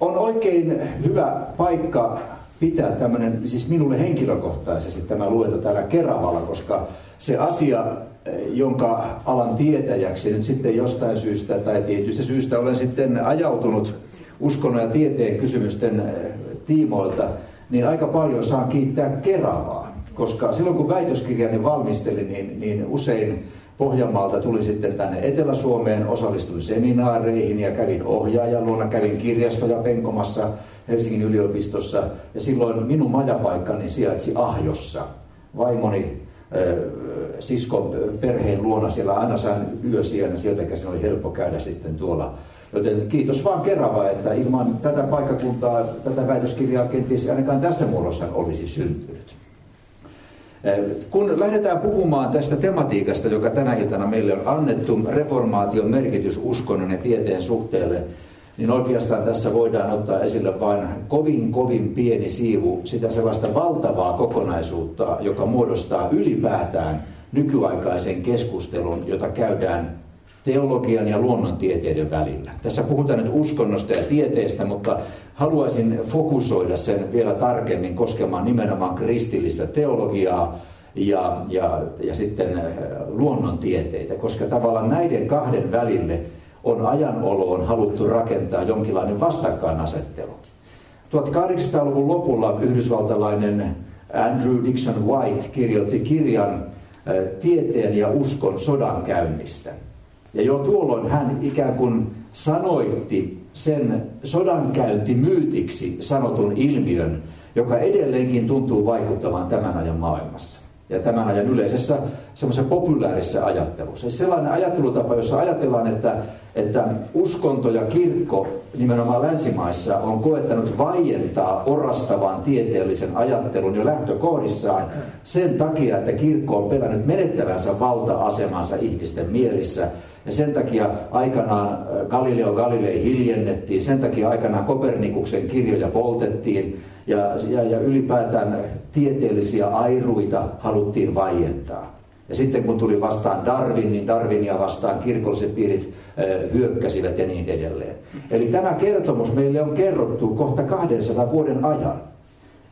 On oikein hyvä paikka pitää tämmöinen, siis minulle henkilökohtaisesti tämä luento täällä Keravalla, koska se asia, jonka alan tietäjäksi nyt sitten jostain syystä tai tietystä syystä olen sitten ajautunut uskonnon ja tieteen kysymysten tiimoilta, niin aika paljon saan kiittää Keravaa. Koska silloin kun väitöskirjani valmistelin, niin, niin usein Pohjanmaalta tuli sitten tänne Etelä-Suomeen, osallistuin seminaareihin ja kävin ohjaajan luona, kävin kirjastoja penkomassa Helsingin yliopistossa. Ja silloin minun majapaikkani sijaitsi Ahjossa. Vaimoni siskon perheen luona siellä aina sain ja sieltä käsin oli helppo käydä sitten tuolla. Joten kiitos vaan Kerava, että ilman tätä paikkakuntaa, tätä väitöskirjaa kenties ainakaan tässä muodossa olisi syntynyt. Kun lähdetään puhumaan tästä tematiikasta, joka tänä iltana meille on annettu, reformaation merkitys uskonnon ja tieteen suhteelle, niin oikeastaan tässä voidaan ottaa esille vain kovin kovin pieni siivu sitä sellaista valtavaa kokonaisuutta, joka muodostaa ylipäätään nykyaikaisen keskustelun, jota käydään teologian ja luonnontieteiden välillä. Tässä puhutaan nyt uskonnosta ja tieteestä, mutta haluaisin fokusoida sen vielä tarkemmin koskemaan nimenomaan kristillistä teologiaa ja, ja, ja sitten äh, luonnontieteitä, koska tavallaan näiden kahden välille on ajanoloon haluttu rakentaa jonkinlainen vastakkainasettelu. 1800-luvun lopulla yhdysvaltalainen Andrew Dixon White kirjoitti kirjan äh, Tieteen ja uskon sodan käynnistä. Ja jo tuolloin hän ikään kuin sanoitti sen sodankäyntimyytiksi sanotun ilmiön, joka edelleenkin tuntuu vaikuttavan tämän ajan maailmassa ja tämän ajan yleisessä semmoisessa populäärisessä ajattelussa. Sellainen ajattelutapa, jossa ajatellaan, että, että uskonto ja kirkko nimenomaan länsimaissa on koettanut vaientaa orastavan tieteellisen ajattelun jo lähtökohdissaan sen takia, että kirkko on pelännyt menettävänsä valta-asemansa ihmisten mielissä ja sen takia aikanaan äh, Galileo Galilei hiljennettiin, sen takia aikanaan Kopernikuksen kirjoja poltettiin ja, ja, ja ylipäätään tieteellisiä airuita haluttiin vaientaa. Ja sitten kun tuli vastaan Darwin, niin Darwinia vastaan kirkolliset piirit äh, hyökkäsivät ja niin edelleen. Eli tämä kertomus meille on kerrottu kohta 200 vuoden ajan,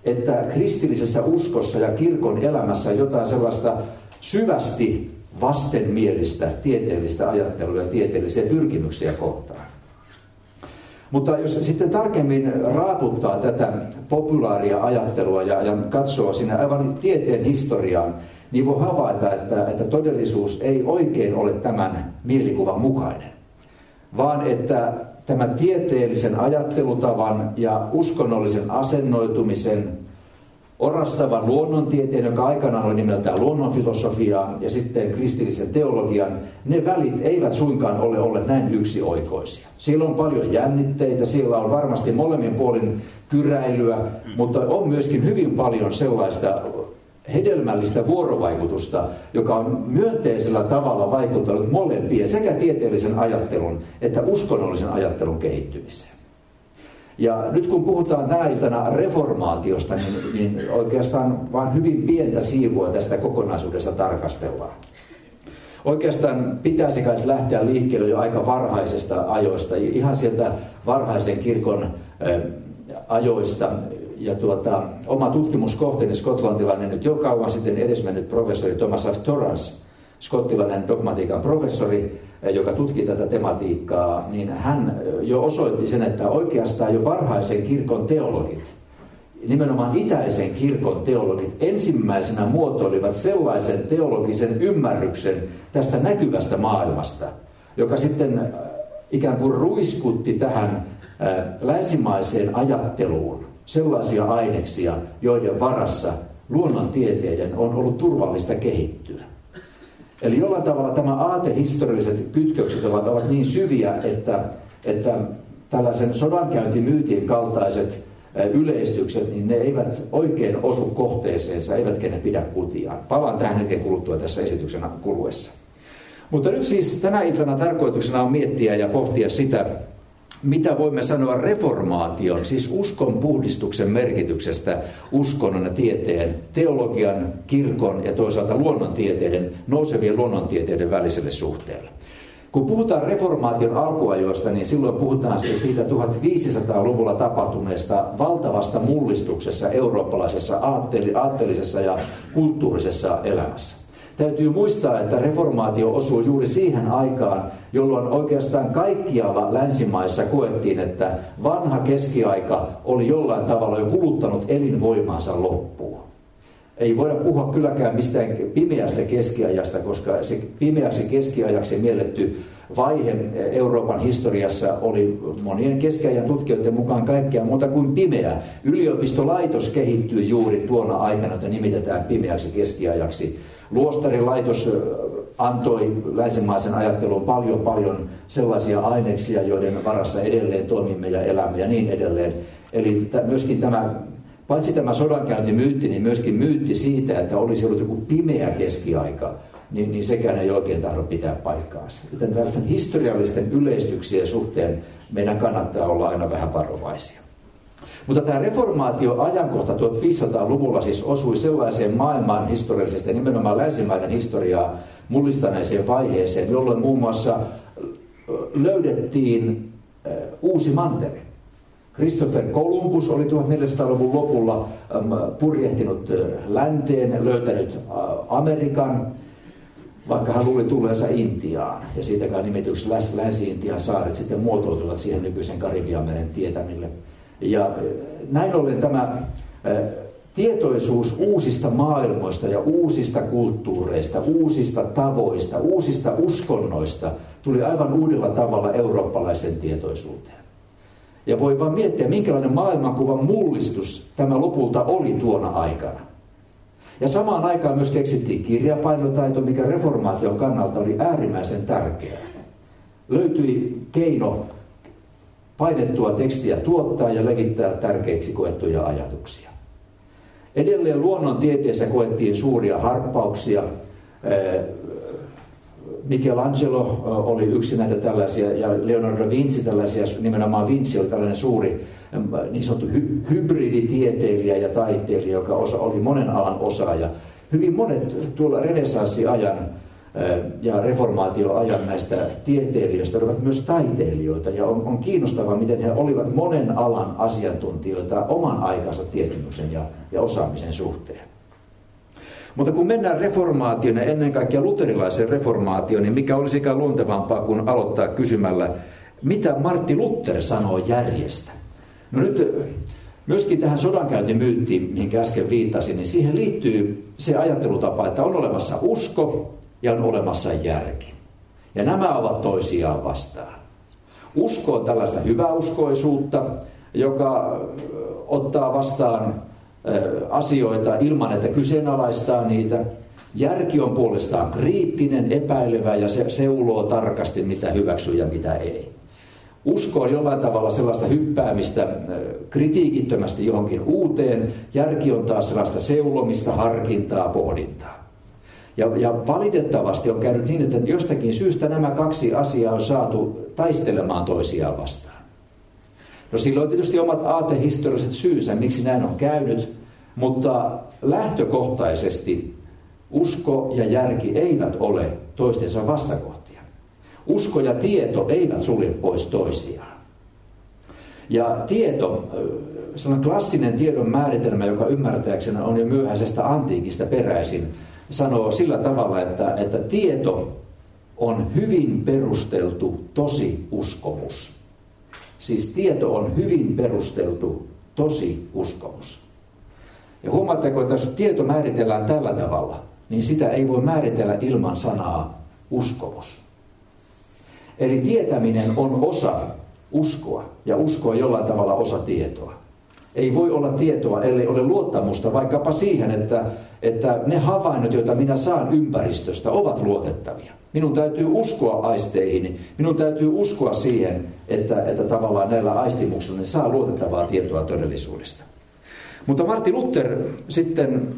että kristillisessä uskossa ja kirkon elämässä jotain sellaista syvästi vastenmielistä tieteellistä ajattelua ja tieteellisiä pyrkimyksiä kohtaan. Mutta jos sitten tarkemmin raaputtaa tätä populaaria ajattelua ja, ja katsoo sinne aivan tieteen historiaan, niin voi havaita, että, että todellisuus ei oikein ole tämän mielikuvan mukainen. Vaan että tämä tieteellisen ajattelutavan ja uskonnollisen asennoitumisen orastavan luonnontieteen, joka aikanaan oli nimeltään luonnonfilosofia, ja sitten kristillisen teologian, ne välit eivät suinkaan ole olleet näin yksioikoisia. Siellä on paljon jännitteitä, siellä on varmasti molemmin puolin kyräilyä, mutta on myöskin hyvin paljon sellaista hedelmällistä vuorovaikutusta, joka on myönteisellä tavalla vaikuttanut molempien sekä tieteellisen ajattelun että uskonnollisen ajattelun kehittymiseen. Ja nyt kun puhutaan tänä iltana reformaatiosta, niin, niin oikeastaan vain hyvin pientä siivua tästä kokonaisuudesta tarkastellaan. Oikeastaan pitäisi kai lähteä liikkeelle jo aika varhaisesta ajoista, ihan sieltä varhaisen kirkon ajoista. Ja tuota, oma tutkimuskohteeni skotlantilainen nyt jo kauan sitten edesmennyt professori Thomas F. Torrance, skottilainen dogmatiikan professori, joka tutki tätä tematiikkaa, niin hän jo osoitti sen, että oikeastaan jo varhaisen kirkon teologit, nimenomaan itäisen kirkon teologit, ensimmäisenä muotoilivat sellaisen teologisen ymmärryksen tästä näkyvästä maailmasta, joka sitten ikään kuin ruiskutti tähän länsimaiseen ajatteluun sellaisia aineksia, joiden varassa luonnontieteiden on ollut turvallista kehittyä. Eli jollain tavalla tämä aatehistorialliset kytkökset ovat, ovat niin syviä, että, että tällaisen sodankäyntimyytin kaltaiset yleistykset, niin ne eivät oikein osu kohteeseensa, eivätkä ne pidä kutiaan. Palaan tähän hetken kuluttua tässä esityksen kuluessa. Mutta nyt siis tänä iltana tarkoituksena on miettiä ja pohtia sitä, mitä voimme sanoa reformaation, siis uskon puhdistuksen merkityksestä uskonnon ja tieteen, teologian, kirkon ja toisaalta luonnontieteiden, nousevien luonnontieteiden väliselle suhteelle. Kun puhutaan reformaation alkuajoista, niin silloin puhutaan siis siitä 1500-luvulla tapahtuneesta valtavasta mullistuksessa eurooppalaisessa aatteellisessa ja kulttuurisessa elämässä. Täytyy muistaa, että reformaatio osuu juuri siihen aikaan, jolloin oikeastaan kaikkialla länsimaissa koettiin, että vanha keskiaika oli jollain tavalla jo kuluttanut elinvoimaansa loppuun. Ei voida puhua kylläkään mistään pimeästä keskiajasta, koska se pimeäksi keskiajaksi mielletty vaihe Euroopan historiassa oli monien keskiajan tutkijoiden mukaan kaikkea muuta kuin pimeä. Yliopistolaitos kehittyi juuri tuona aikana, jota nimitetään pimeäksi keskiajaksi. Luostarilaitos antoi länsimaisen ajatteluun paljon paljon sellaisia aineksia, joiden varassa edelleen toimimme ja elämme ja niin edelleen. Eli myöskin tämä paitsi tämä sodankäyntimyytti, niin myöskin myytti siitä, että olisi ollut joku pimeä keskiaika, niin, niin sekään ei oikein tahdo pitää paikkaansa. Joten tällaisten historiallisten yleistyksien suhteen meidän kannattaa olla aina vähän varovaisia. Mutta tämä reformaatio-ajankohta 1500-luvulla siis osui sellaiseen maailman historiallisesti nimenomaan länsimaiden historiaa mullistaneeseen vaiheeseen, jolloin muun muassa löydettiin uusi manteri. Christopher Columbus oli 1400-luvun lopulla purjehtinut länteen, löytänyt Amerikan, vaikka hän luuli tulleensa Intiaan. Ja siitäkään nimitys Länsi-Intian saaret sitten muotoutuvat siihen nykyisen Karibianmeren tietämille. Ja näin ollen tämä tietoisuus uusista maailmoista ja uusista kulttuureista, uusista tavoista, uusista uskonnoista tuli aivan uudella tavalla eurooppalaisen tietoisuuteen. Ja voi vaan miettiä, minkälainen maailmankuvan mullistus tämä lopulta oli tuona aikana. Ja samaan aikaan myös keksittiin kirjapainotaito, mikä reformaation kannalta oli äärimmäisen tärkeää. Löytyi keino painettua tekstiä tuottaa ja levittää tärkeiksi koettuja ajatuksia. Edelleen luonnontieteessä koettiin suuria harppauksia. Michelangelo oli yksi näitä tällaisia, ja Leonardo da Vinci tällaisia, nimenomaan Vinci oli tällainen suuri niin sanottu hy- hybriditieteilijä ja taiteilija, joka osa, oli monen alan osaaja. Hyvin monet tuolla renessanssiajan ja reformaatioajan näistä tieteilijöistä olivat myös taiteilijoita. Ja on, on kiinnostavaa, miten he olivat monen alan asiantuntijoita oman aikansa tietämyksen ja, ja osaamisen suhteen. Mutta kun mennään reformaatioon ja ennen kaikkea luterilaisen reformaatioon, niin mikä olisikään luontevampaa kuin aloittaa kysymällä, mitä Martti Luther sanoo järjestä? No nyt myöskin tähän sodankäyntimyyttiin, mihin äsken viittasin, niin siihen liittyy se ajattelutapa, että on olemassa usko ja on olemassa järki. Ja nämä ovat toisiaan vastaan. Usko on tällaista hyväuskoisuutta, joka ottaa vastaan asioita ilman, että kyseenalaistaa niitä. Järki on puolestaan kriittinen, epäilevä ja se seuloo tarkasti, mitä hyväksyy ja mitä ei. Usko on jollain tavalla sellaista hyppäämistä kritiikittömästi johonkin uuteen. Järki on taas sellaista seulomista, harkintaa, pohdintaa. Ja, ja valitettavasti on käynyt niin, että jostakin syystä nämä kaksi asiaa on saatu taistelemaan toisiaan vastaan. No silloin tietysti omat aatehistorialliset syysä, miksi näin on käynyt, mutta lähtökohtaisesti usko ja järki eivät ole toistensa vastakohtia. Usko ja tieto eivät sulje pois toisiaan. Ja tieto, sellainen klassinen tiedon määritelmä, joka ymmärtääkseni on jo myöhäisestä antiikista peräisin, sanoo sillä tavalla, että, että tieto on hyvin perusteltu tosi uskomus. Siis tieto on hyvin perusteltu tosi uskomus. Ja huomaatteko, että jos tieto määritellään tällä tavalla, niin sitä ei voi määritellä ilman sanaa uskomus. Eli tietäminen on osa uskoa, ja usko on jollain tavalla osa tietoa. Ei voi olla tietoa, ellei ole luottamusta vaikkapa siihen, että, että ne havainnot, joita minä saan ympäristöstä, ovat luotettavia. Minun täytyy uskoa aisteihin, minun täytyy uskoa siihen, että, että tavallaan näillä aistimuksilla ne saa luotettavaa tietoa todellisuudesta. Mutta Martti Luther sitten,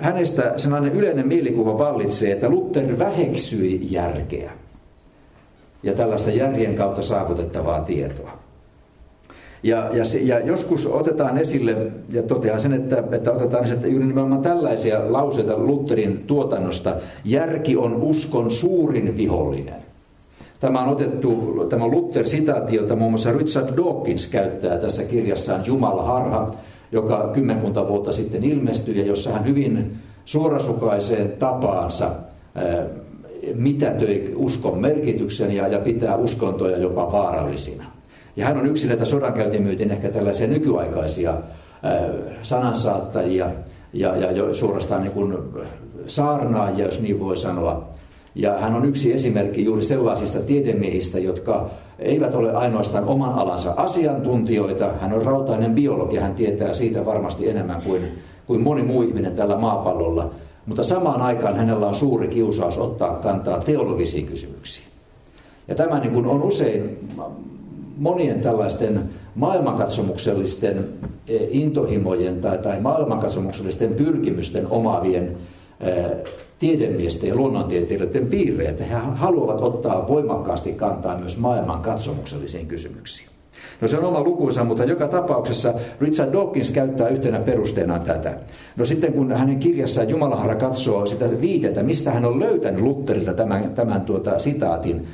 hänestä sellainen yleinen mielikuva vallitsee, että Luther väheksyi järkeä ja tällaista järjen kautta saavutettavaa tietoa. Ja, ja, se, ja joskus otetaan esille, ja totean sen, että, että otetaan esille juuri nimenomaan tällaisia lauseita Lutherin tuotannosta. Järki on uskon suurin vihollinen. Tämä on otettu, tämä Luther-sitaatti, jota muun muassa Richard Dawkins käyttää tässä kirjassaan Jumala harha, joka kymmenkunta vuotta sitten ilmestyi ja jossa hän hyvin suorasukaiseen tapaansa mitätöi uskon merkityksen ja, ja pitää uskontoja jopa vaarallisina. Ja hän on yksi näitä sodankäyntimyytin ehkä tällaisia nykyaikaisia sanansaattajia ja, ja jo suorastaan niin kuin saarnaajia, jos niin voi sanoa. Ja hän on yksi esimerkki juuri sellaisista tiedemiehistä, jotka eivät ole ainoastaan oman alansa asiantuntijoita. Hän on rautainen biologi, hän tietää siitä varmasti enemmän kuin, kuin moni muu ihminen tällä maapallolla. Mutta samaan aikaan hänellä on suuri kiusaus ottaa kantaa teologisiin kysymyksiin. Ja tämä niin kuin on usein monien tällaisten maailmankatsomuksellisten eh, intohimojen tai, tai maailmankatsomuksellisten pyrkimysten omaavien eh, tiedemiesten ja luonnontieteilijöiden piirre, että he haluavat ottaa voimakkaasti kantaa myös maailman katsomuksellisiin kysymyksiin. No se on oma lukuunsa, mutta joka tapauksessa Richard Dawkins käyttää yhtenä perusteena tätä. No sitten kun hänen kirjassaan Jumalahara katsoo sitä viitettä, mistä hän on löytänyt Lutterilta tämän, tämän tuota sitaatin,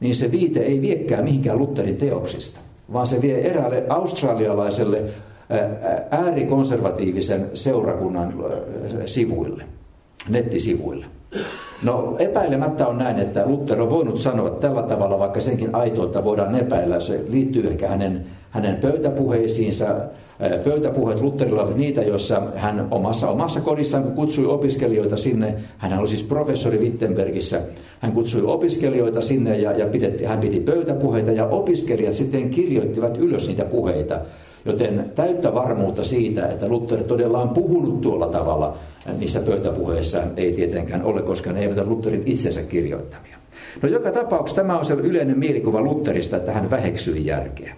niin se viite ei viekään mihinkään Lutterin teoksista, vaan se vie eräälle australialaiselle äärikonservatiivisen seurakunnan sivuille nettisivuille. No epäilemättä on näin, että Luther on voinut sanoa tällä tavalla, vaikka senkin aitoutta voidaan epäillä. Se liittyy ehkä hänen, hänen pöytäpuheisiinsa. Pöytäpuheet Lutherilla ovat niitä, joissa hän omassa, omassa kodissaan kutsui opiskelijoita sinne. Hän oli siis professori Wittenbergissä. Hän kutsui opiskelijoita sinne ja, ja pidetti, hän piti pöytäpuheita ja opiskelijat sitten kirjoittivat ylös niitä puheita. Joten täyttä varmuutta siitä, että Luther todella on puhunut tuolla tavalla niissä pöytäpuheissa ei tietenkään ole, koska ne eivät ole Lutherin itsensä kirjoittamia. No joka tapauksessa tämä on se yleinen mielikuva Lutherista, että hän väheksyi järkeä.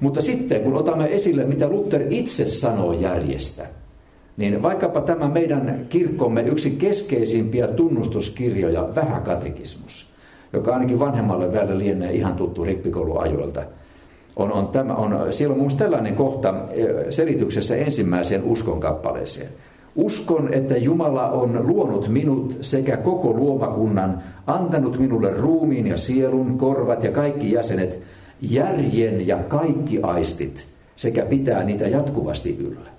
Mutta sitten kun otamme esille, mitä Luther itse sanoo järjestä, niin vaikkapa tämä meidän kirkkomme yksi keskeisimpiä tunnustuskirjoja, Vähäkatekismus, joka ainakin vanhemmalle väelle lienee ihan tuttu rippikouluajoilta, on, on, tämä, on, siellä on muun tällainen kohta eh, selityksessä ensimmäiseen uskon kappaleeseen. Uskon, että Jumala on luonut minut sekä koko luomakunnan, antanut minulle ruumiin ja sielun, korvat ja kaikki jäsenet, järjen ja kaikki aistit, sekä pitää niitä jatkuvasti yllä.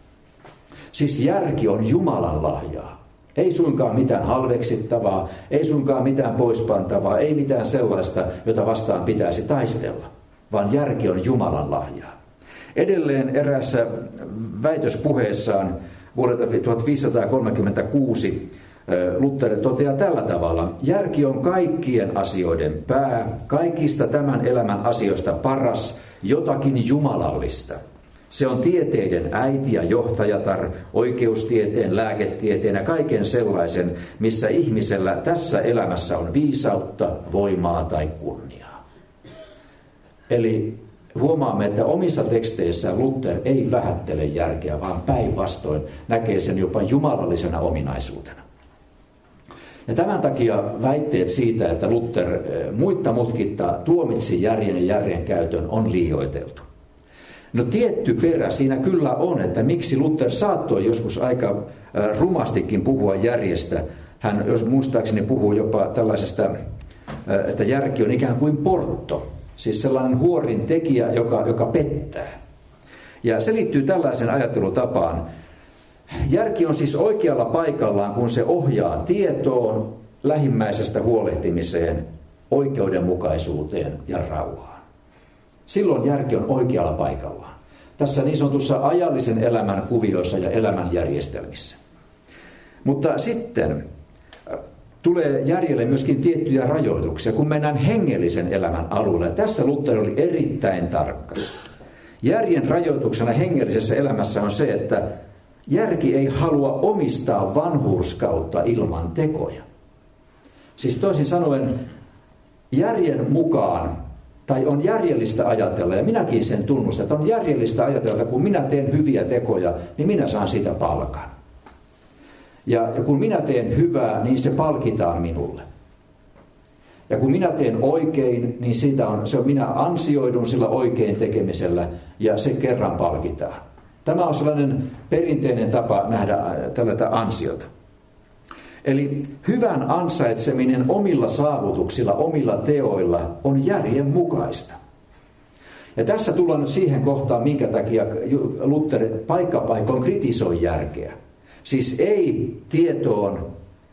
Siis järki on Jumalan lahjaa. Ei suinkaan mitään halveksittavaa, ei suinkaan mitään poispantavaa, ei mitään sellaista, jota vastaan pitäisi taistella, vaan järki on Jumalan lahjaa. Edelleen erässä väitöspuheessaan vuodelta 1536 Luther toteaa tällä tavalla, järki on kaikkien asioiden pää, kaikista tämän elämän asioista paras, jotakin jumalallista. Se on tieteiden äiti ja johtajatar, oikeustieteen, lääketieteen ja kaiken sellaisen, missä ihmisellä tässä elämässä on viisautta, voimaa tai kunniaa. Eli huomaamme, että omissa teksteissään Luther ei vähättele järkeä, vaan päinvastoin näkee sen jopa jumalallisena ominaisuutena. Ja tämän takia väitteet siitä, että Luther eh, muitta mutkitta tuomitsi järjen ja järjen käytön, on liioiteltu. No tietty perä siinä kyllä on, että miksi Luther saattoi joskus aika eh, rumastikin puhua järjestä. Hän, jos muistaakseni, puhuu jopa tällaisesta, eh, että järki on ikään kuin portto. Siis sellainen huorin tekijä, joka, joka pettää. Ja se liittyy tällaisen ajattelutapaan. Järki on siis oikealla paikallaan, kun se ohjaa tietoon, lähimmäisestä huolehtimiseen, oikeudenmukaisuuteen ja rauhaan. Silloin järki on oikealla paikallaan. Tässä niin sanotussa ajallisen elämän kuvioissa ja elämän järjestelmissä. Mutta sitten tulee järjelle myöskin tiettyjä rajoituksia, kun mennään hengellisen elämän alueelle. Tässä Luther oli erittäin tarkka. Järjen rajoituksena hengellisessä elämässä on se, että järki ei halua omistaa vanhurskautta ilman tekoja. Siis toisin sanoen, järjen mukaan, tai on järjellistä ajatella, ja minäkin sen tunnustan, että on järjellistä ajatella, että kun minä teen hyviä tekoja, niin minä saan sitä palkan. Ja kun minä teen hyvää, niin se palkitaan minulle. Ja kun minä teen oikein, niin sitä on, se on, minä ansioidun sillä oikein tekemisellä ja se kerran palkitaan. Tämä on sellainen perinteinen tapa nähdä äh, tällaista ansiota. Eli hyvän ansaitseminen omilla saavutuksilla, omilla teoilla on järjen mukaista. Ja tässä tullaan nyt siihen kohtaan, minkä takia Luther paikkapaikoin kritisoi järkeä. Siis ei tietoon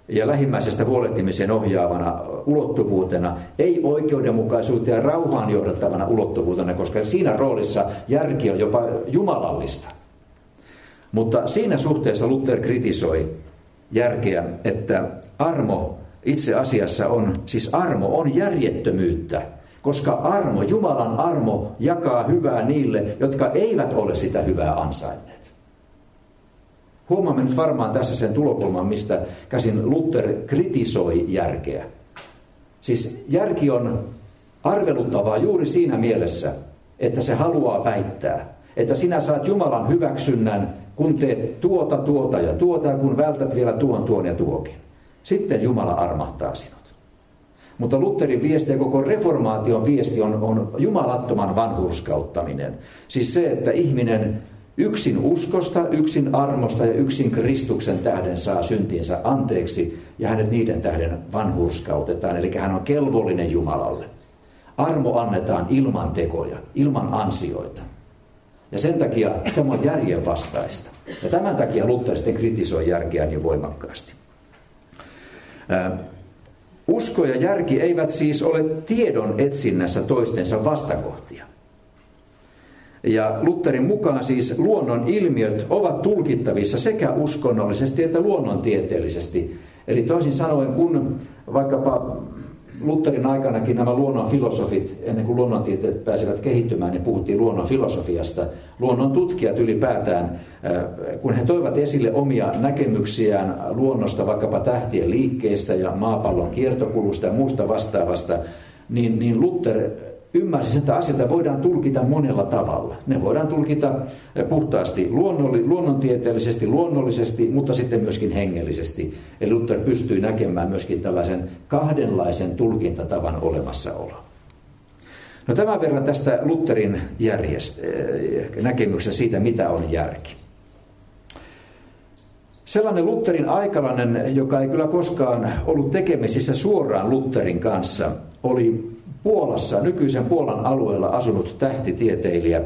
ja lähimmäisestä huolehtimiseen ohjaavana ulottuvuutena, ei oikeudenmukaisuuteen ja rauhaan johdattavana ulottuvuutena, koska siinä roolissa järki on jopa jumalallista. Mutta siinä suhteessa Luther kritisoi järkeä, että armo itse asiassa on, siis armo on järjettömyyttä, koska armo, Jumalan armo jakaa hyvää niille, jotka eivät ole sitä hyvää ansainneet. Huomaamme nyt varmaan tässä sen tulokulman, mistä käsin Luther kritisoi järkeä. Siis järki on arveluttavaa juuri siinä mielessä, että se haluaa väittää, että sinä saat Jumalan hyväksynnän, kun teet tuota, tuota ja tuota, ja kun vältät vielä tuon, tuon ja tuokin. Sitten Jumala armahtaa sinut. Mutta Lutherin viesti ja koko reformaation viesti on, on jumalattoman vanhurskauttaminen. Siis se, että ihminen yksin uskosta, yksin armosta ja yksin Kristuksen tähden saa syntiensä anteeksi ja hänet niiden tähden vanhurskautetaan. Eli hän on kelvollinen Jumalalle. Armo annetaan ilman tekoja, ilman ansioita. Ja sen takia tämä on järjen vastaista. Ja tämän takia Luther sitten kritisoi järkeä niin voimakkaasti. Usko ja järki eivät siis ole tiedon etsinnässä toistensa vastakohtia. Ja Lutherin mukaan siis luonnon ilmiöt ovat tulkittavissa sekä uskonnollisesti että luonnontieteellisesti. Eli toisin sanoen, kun vaikkapa Lutherin aikanakin nämä luonnon filosofit, ennen kuin luonnontieteet pääsivät kehittymään, niin puhuttiin luonnon filosofiasta. Luonnon tutkijat ylipäätään, äh, kun he toivat esille omia näkemyksiään luonnosta, vaikkapa tähtien liikkeistä ja maapallon kiertokulusta ja muusta vastaavasta, niin, niin Luther ymmärsi, että asioita voidaan tulkita monella tavalla. Ne voidaan tulkita puhtaasti luonnolli, luonnontieteellisesti, luonnollisesti, mutta sitten myöskin hengellisesti. Eli Luther pystyi näkemään myöskin tällaisen kahdenlaisen tulkintatavan olemassaolo. No tämän verran tästä Lutherin järjest- äh, näkemyksestä siitä, mitä on järki. Sellainen Lutherin aikalainen, joka ei kyllä koskaan ollut tekemisissä suoraan Lutherin kanssa, oli Puolassa, nykyisen Puolan alueella asunut tähtitieteilijä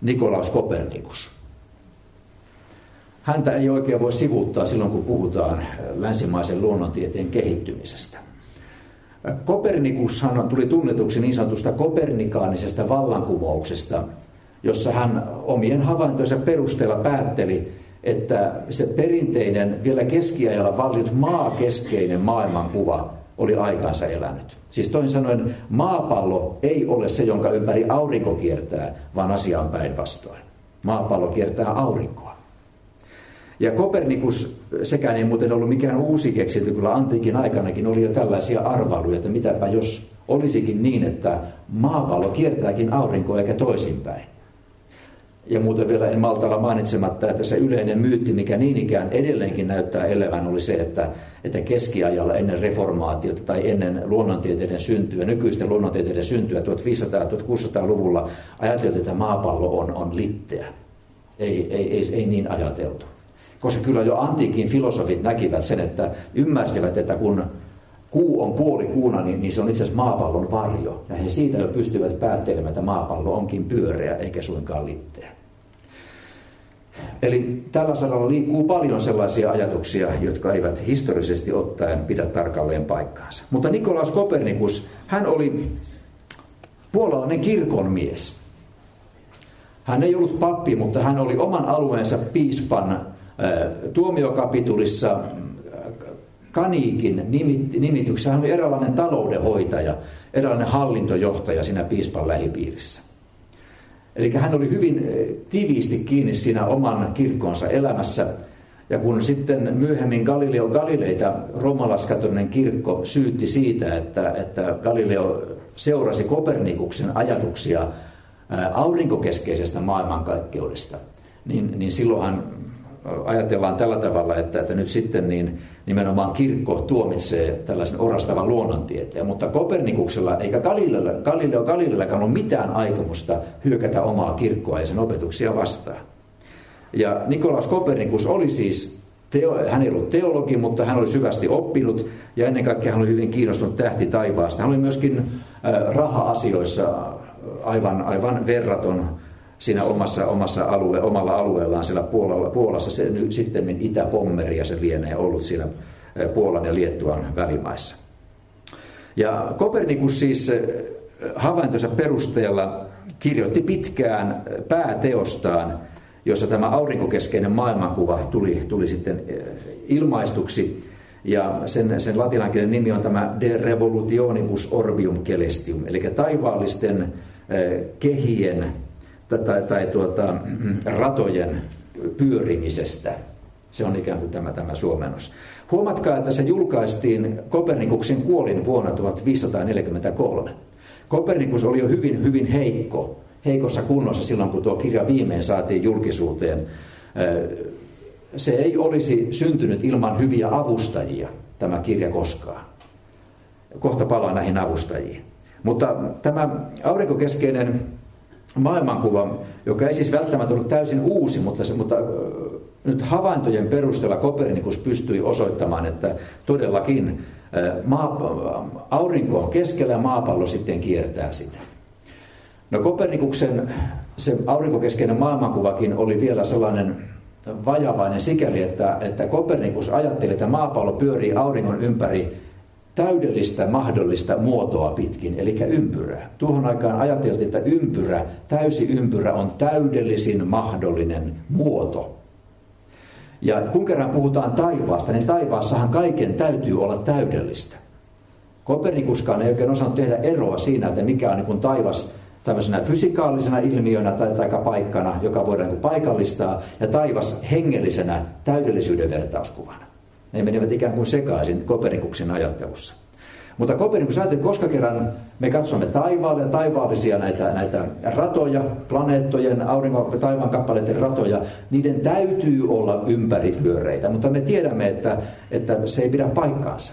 Nikolaus Kopernikus. Häntä ei oikein voi sivuuttaa silloin, kun puhutaan länsimaisen luonnontieteen kehittymisestä. Kopernikushan tuli tunnetuksi niin sanotusta kopernikaanisesta vallankumouksesta, jossa hän omien havaintojensa perusteella päätteli, että se perinteinen, vielä keskiajalla valliut maakeskeinen maailmankuva oli aikaansa elänyt. Siis toisin sanoen maapallo ei ole se, jonka ympäri aurinko kiertää, vaan asia on päinvastoin. Maapallo kiertää aurinkoa. Ja Kopernikus, sekään ei muuten ollut mikään uusi keksintö, kyllä antiikin aikanakin oli jo tällaisia arvailuja, että mitäpä jos olisikin niin, että maapallo kiertääkin aurinkoa eikä toisinpäin. Ja muuten vielä en malta olla mainitsematta, että se yleinen myytti, mikä niin ikään edelleenkin näyttää elävän, oli se, että, että keskiajalla ennen reformaatiota tai ennen luonnontieteiden syntyä, nykyisten luonnontieteiden syntyä 1500-1600-luvulla ajateltiin, että maapallo on, on litteä. Ei, ei, ei, ei niin ajateltu. Koska kyllä jo antiikin filosofit näkivät sen, että ymmärsivät, että kun kuu on puoli kuuna, niin, niin se on itse asiassa maapallon varjo. Ja he siitä jo pystyvät päättelemään, että maapallo onkin pyöreä eikä suinkaan litteä. Eli tällä saralla liikkuu paljon sellaisia ajatuksia, jotka eivät historiallisesti ottaen pidä tarkalleen paikkaansa. Mutta Nikolaus Kopernikus, hän oli puolalainen kirkon mies. Hän ei ollut pappi, mutta hän oli oman alueensa piispan tuomiokapitulissa Kaniikin nimityksessä. Hän oli eräänlainen taloudenhoitaja, eräänlainen hallintojohtaja siinä piispan lähipiirissä. Eli hän oli hyvin eh, tiiviisti kiinni siinä oman kirkkonsa elämässä. Ja kun sitten myöhemmin Galileo Galileita roomalaskatolinen kirkko syytti siitä, että, että Galileo seurasi Kopernikuksen ajatuksia eh, aurinkokeskeisestä maailmankaikkeudesta, niin, niin silloinhan ajatellaan tällä tavalla, että, että nyt sitten niin nimenomaan kirkko tuomitsee tällaisen orastavan luonnontieteen, mutta Kopernikuksella eikä Galileo, Galileo Galileillakaan ole mitään aikomusta hyökätä omaa kirkkoa ja sen opetuksia vastaan. Ja Nikolaus Kopernikus oli siis teo, hän ei ollut teologi, mutta hän oli syvästi oppinut ja ennen kaikkea hän oli hyvin kiinnostunut tähti taivaasta. Hän oli myöskin raha-asioissa aivan, aivan verraton siinä omassa, omassa alue, omalla alueellaan siellä Puolalla, Puolassa. Se sitten Itä-Pommeria se lienee ollut siinä Puolan ja Liettuan välimaissa. Ja Kopernikus siis havaintonsa perusteella kirjoitti pitkään pääteostaan, jossa tämä aurinkokeskeinen maailmankuva tuli, tuli sitten ilmaistuksi. Ja sen, sen latinankielinen nimi on tämä De Revolutionibus Orbium Celestium, eli taivaallisten kehien tai, tai tuota, ratojen pyörimisestä. Se on ikään kuin tämä, tämä suomennos. Huomatkaa, että se julkaistiin Kopernikuksen kuolin vuonna 1543. Kopernikus oli jo hyvin, hyvin heikko, heikossa kunnossa silloin, kun tuo kirja viimein saatiin julkisuuteen. Se ei olisi syntynyt ilman hyviä avustajia, tämä kirja koskaan. Kohta palaa näihin avustajiin. Mutta tämä aurinkokeskeinen maailmankuva, joka ei siis välttämättä ollut täysin uusi, mutta, se, mutta nyt havaintojen perusteella Kopernikus pystyi osoittamaan, että todellakin maa, aurinko on keskellä ja maapallo sitten kiertää sitä. No Kopernikuksen se aurinkokeskeinen maailmankuvakin oli vielä sellainen vajavainen sikäli, että, että Kopernikus ajatteli, että maapallo pyörii auringon ympäri täydellistä mahdollista muotoa pitkin, eli ympyrää. Tuohon aikaan ajateltiin, että ympyrä, täysi ympyrä on täydellisin mahdollinen muoto. Ja kun kerran puhutaan taivaasta, niin taivaassahan kaiken täytyy olla täydellistä. Kopernikuskaan ei oikein osannut tehdä eroa siinä, että mikä on niin taivas tämmöisenä fysikaalisena ilmiönä tai, tai paikkana, joka voidaan niin paikallistaa, ja taivas hengellisenä täydellisyyden vertauskuvana. Ne menivät ikään kuin sekaisin Kopernikuksen ajattelussa. Mutta Kopernikus ajatteli, että koska kerran me katsomme taivaalle ja taivaallisia näitä, näitä ratoja, planeettojen, aurinko, taivaan kappaleiden ratoja, niiden täytyy olla ympäripyöreitä, mutta me tiedämme, että, että se ei pidä paikkaansa.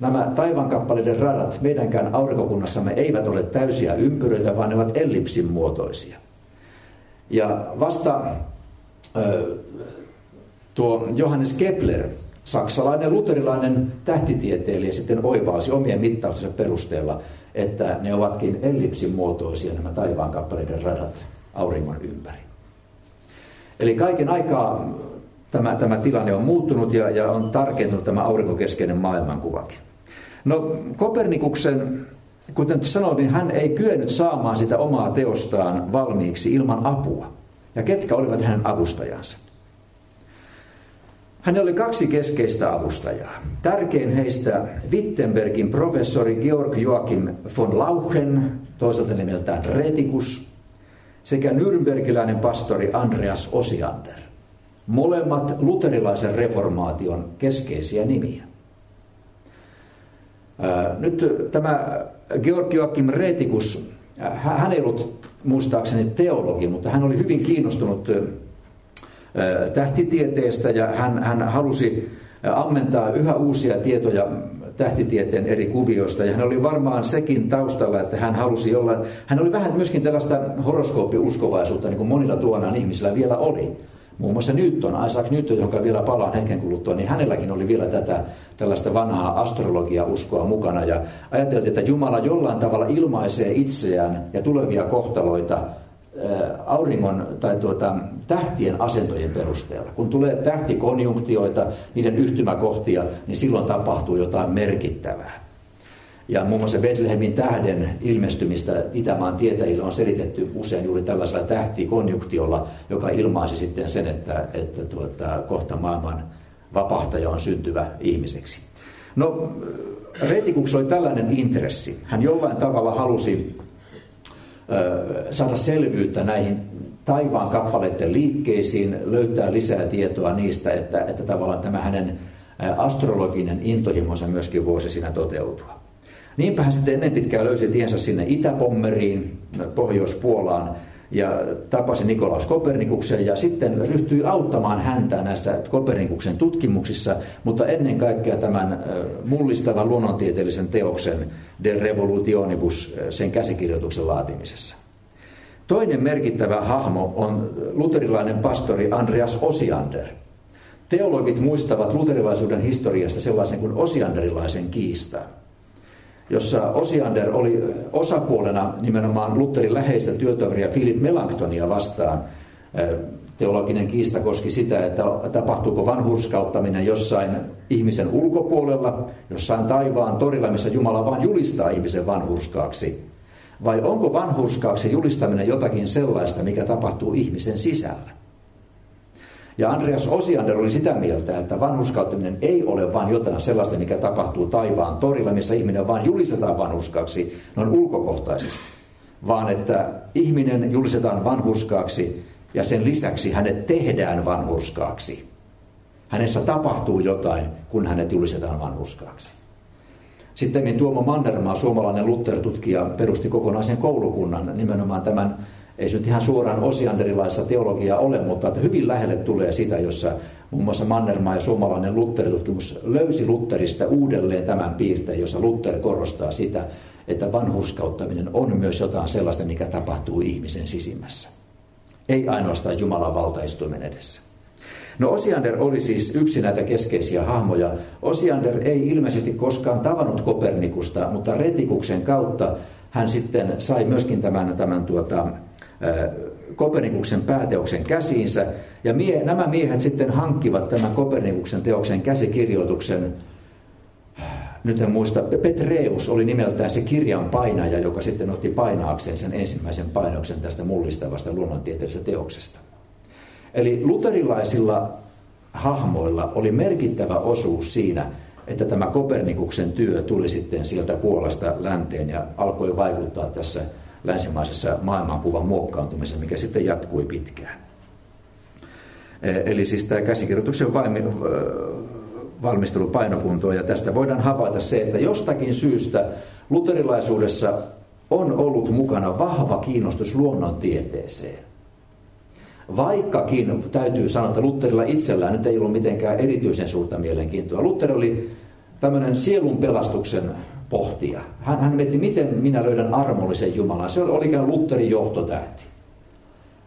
Nämä taivaankappaleiden radat meidänkään aurinkokunnassamme eivät ole täysiä ympyröitä, vaan ne ovat ellipsin muotoisia. Ja vasta tuo Johannes Kepler saksalainen luterilainen tähtitieteilijä sitten oivaasi omien mittaustensa perusteella, että ne ovatkin ellipsin muotoisia nämä taivaankappaleiden radat auringon ympäri. Eli kaiken aikaa tämä, tämä tilanne on muuttunut ja, ja on tarkentunut tämä aurinkokeskeinen maailmankuvakin. No Kopernikuksen, kuten sanoin, niin hän ei kyennyt saamaan sitä omaa teostaan valmiiksi ilman apua. Ja ketkä olivat hänen avustajansa? Hänellä oli kaksi keskeistä avustajaa. Tärkein heistä Wittenbergin professori Georg Joachim von Lauchen, toisaalta nimeltään Retikus, sekä nürnbergiläinen pastori Andreas Osiander. Molemmat luterilaisen reformaation keskeisiä nimiä. Nyt tämä Georg Joachim Retikus, hän ei ollut muistaakseni teologi, mutta hän oli hyvin kiinnostunut tähtitieteestä ja hän, hän halusi ammentaa yhä uusia tietoja tähtitieteen eri kuvioista. Ja hän oli varmaan sekin taustalla, että hän halusi jollain... Hän oli vähän myöskin tällaista horoskooppiuskovaisuutta, niin kuin monilla tuonaan ihmisillä vielä oli. Muun muassa Newton, Isaac Newton, jonka vielä palaan hetken kuluttua, niin hänelläkin oli vielä tätä tällaista vanhaa astrologia-uskoa mukana. Ja ajateltiin, että Jumala jollain tavalla ilmaisee itseään ja tulevia kohtaloita auringon tai tuota, tähtien asentojen perusteella. Kun tulee tähtikonjunktioita, niiden yhtymäkohtia, niin silloin tapahtuu jotain merkittävää. Ja muun muassa Betlehemin tähden ilmestymistä Itämaan tietäjille on selitetty usein juuri tällaisella tähtikonjunktiolla, joka ilmaisi sitten sen, että, että tuota, kohta maailman vapahtaja on syntyvä ihmiseksi. No, Retikuksella oli tällainen intressi. Hän jollain tavalla halusi saada selvyyttä näihin taivaan kappaleiden liikkeisiin, löytää lisää tietoa niistä, että, että tavallaan tämä hänen astrologinen intohimonsa myöskin voisi siinä toteutua. Niinpä hän sitten ennen pitkään löysi tiensä sinne Itä-Pommeriin, Pohjois-Puolaan, ja tapasi Nikolaus Kopernikuksen ja sitten ryhtyi auttamaan häntä näissä Kopernikuksen tutkimuksissa, mutta ennen kaikkea tämän mullistavan luonnontieteellisen teoksen De Revolutionibus sen käsikirjoituksen laatimisessa. Toinen merkittävä hahmo on luterilainen pastori Andreas Osiander. Teologit muistavat luterilaisuuden historiasta sellaisen kuin osianderilaisen kiistan, jossa Osiander oli osapuolena nimenomaan Lutherin läheistä työtoveria Philip Melanchtonia vastaan. Teologinen kiista koski sitä, että tapahtuuko vanhurskauttaminen jossain ihmisen ulkopuolella, jossain taivaan torilla, missä Jumala vain julistaa ihmisen vanhurskaaksi. Vai onko vanhurskaaksi julistaminen jotakin sellaista, mikä tapahtuu ihmisen sisällä? Ja Andreas Osiander oli sitä mieltä, että vanhuskauttaminen ei ole vain jotain sellaista, mikä tapahtuu taivaan torilla, missä ihminen vain julistetaan vanhuskaaksi noin ulkokohtaisesti, vaan että ihminen julistetaan vanhuskaaksi ja sen lisäksi hänet tehdään vanhuskaaksi. Hänessä tapahtuu jotain, kun hänet julistetaan vanhuskaaksi. Sitten Tuomo Mannermaa, suomalainen Luther-tutkija, perusti kokonaisen koulukunnan nimenomaan tämän ei se nyt ihan suoraan osianderilaisessa teologiaa ole, mutta että hyvin lähelle tulee sitä, jossa muun muassa Mannermaa ja suomalainen Lutteritutkimus löysi Lutterista uudelleen tämän piirteen, jossa Luther korostaa sitä, että vanhurskauttaminen on myös jotain sellaista, mikä tapahtuu ihmisen sisimmässä. Ei ainoastaan Jumalan valtaistuimen edessä. No Osiander oli siis yksi näitä keskeisiä hahmoja. Osiander ei ilmeisesti koskaan tavannut Kopernikusta, mutta Retikuksen kautta hän sitten sai myöskin tämän, tämän tuota, Kopernikuksen pääteoksen käsiinsä. Ja mie, nämä miehet sitten hankkivat tämän Kopernikuksen teoksen käsikirjoituksen. Nyt en muista, Petreus oli nimeltään se kirjan painaja, joka sitten otti painaakseen sen ensimmäisen painoksen tästä mullistavasta luonnontieteellisestä teoksesta. Eli luterilaisilla hahmoilla oli merkittävä osuus siinä, että tämä Kopernikuksen työ tuli sitten sieltä Puolasta länteen ja alkoi vaikuttaa tässä länsimaisessa maailmankuvan muokkaantumisessa, mikä sitten jatkui pitkään. E, eli siis tämä käsikirjoituksen valmistelu painokuntoon, ja tästä voidaan havaita se, että jostakin syystä luterilaisuudessa on ollut mukana vahva kiinnostus luonnontieteeseen. Vaikkakin täytyy sanoa, että Lutterilla itsellään nyt ei ollut mitenkään erityisen suurta mielenkiintoa. Luther oli tämmöinen sielun pelastuksen pohtia. Hän, hän mietti, miten minä löydän armollisen Jumalan. Se oli ikään Lutterin johtotähti.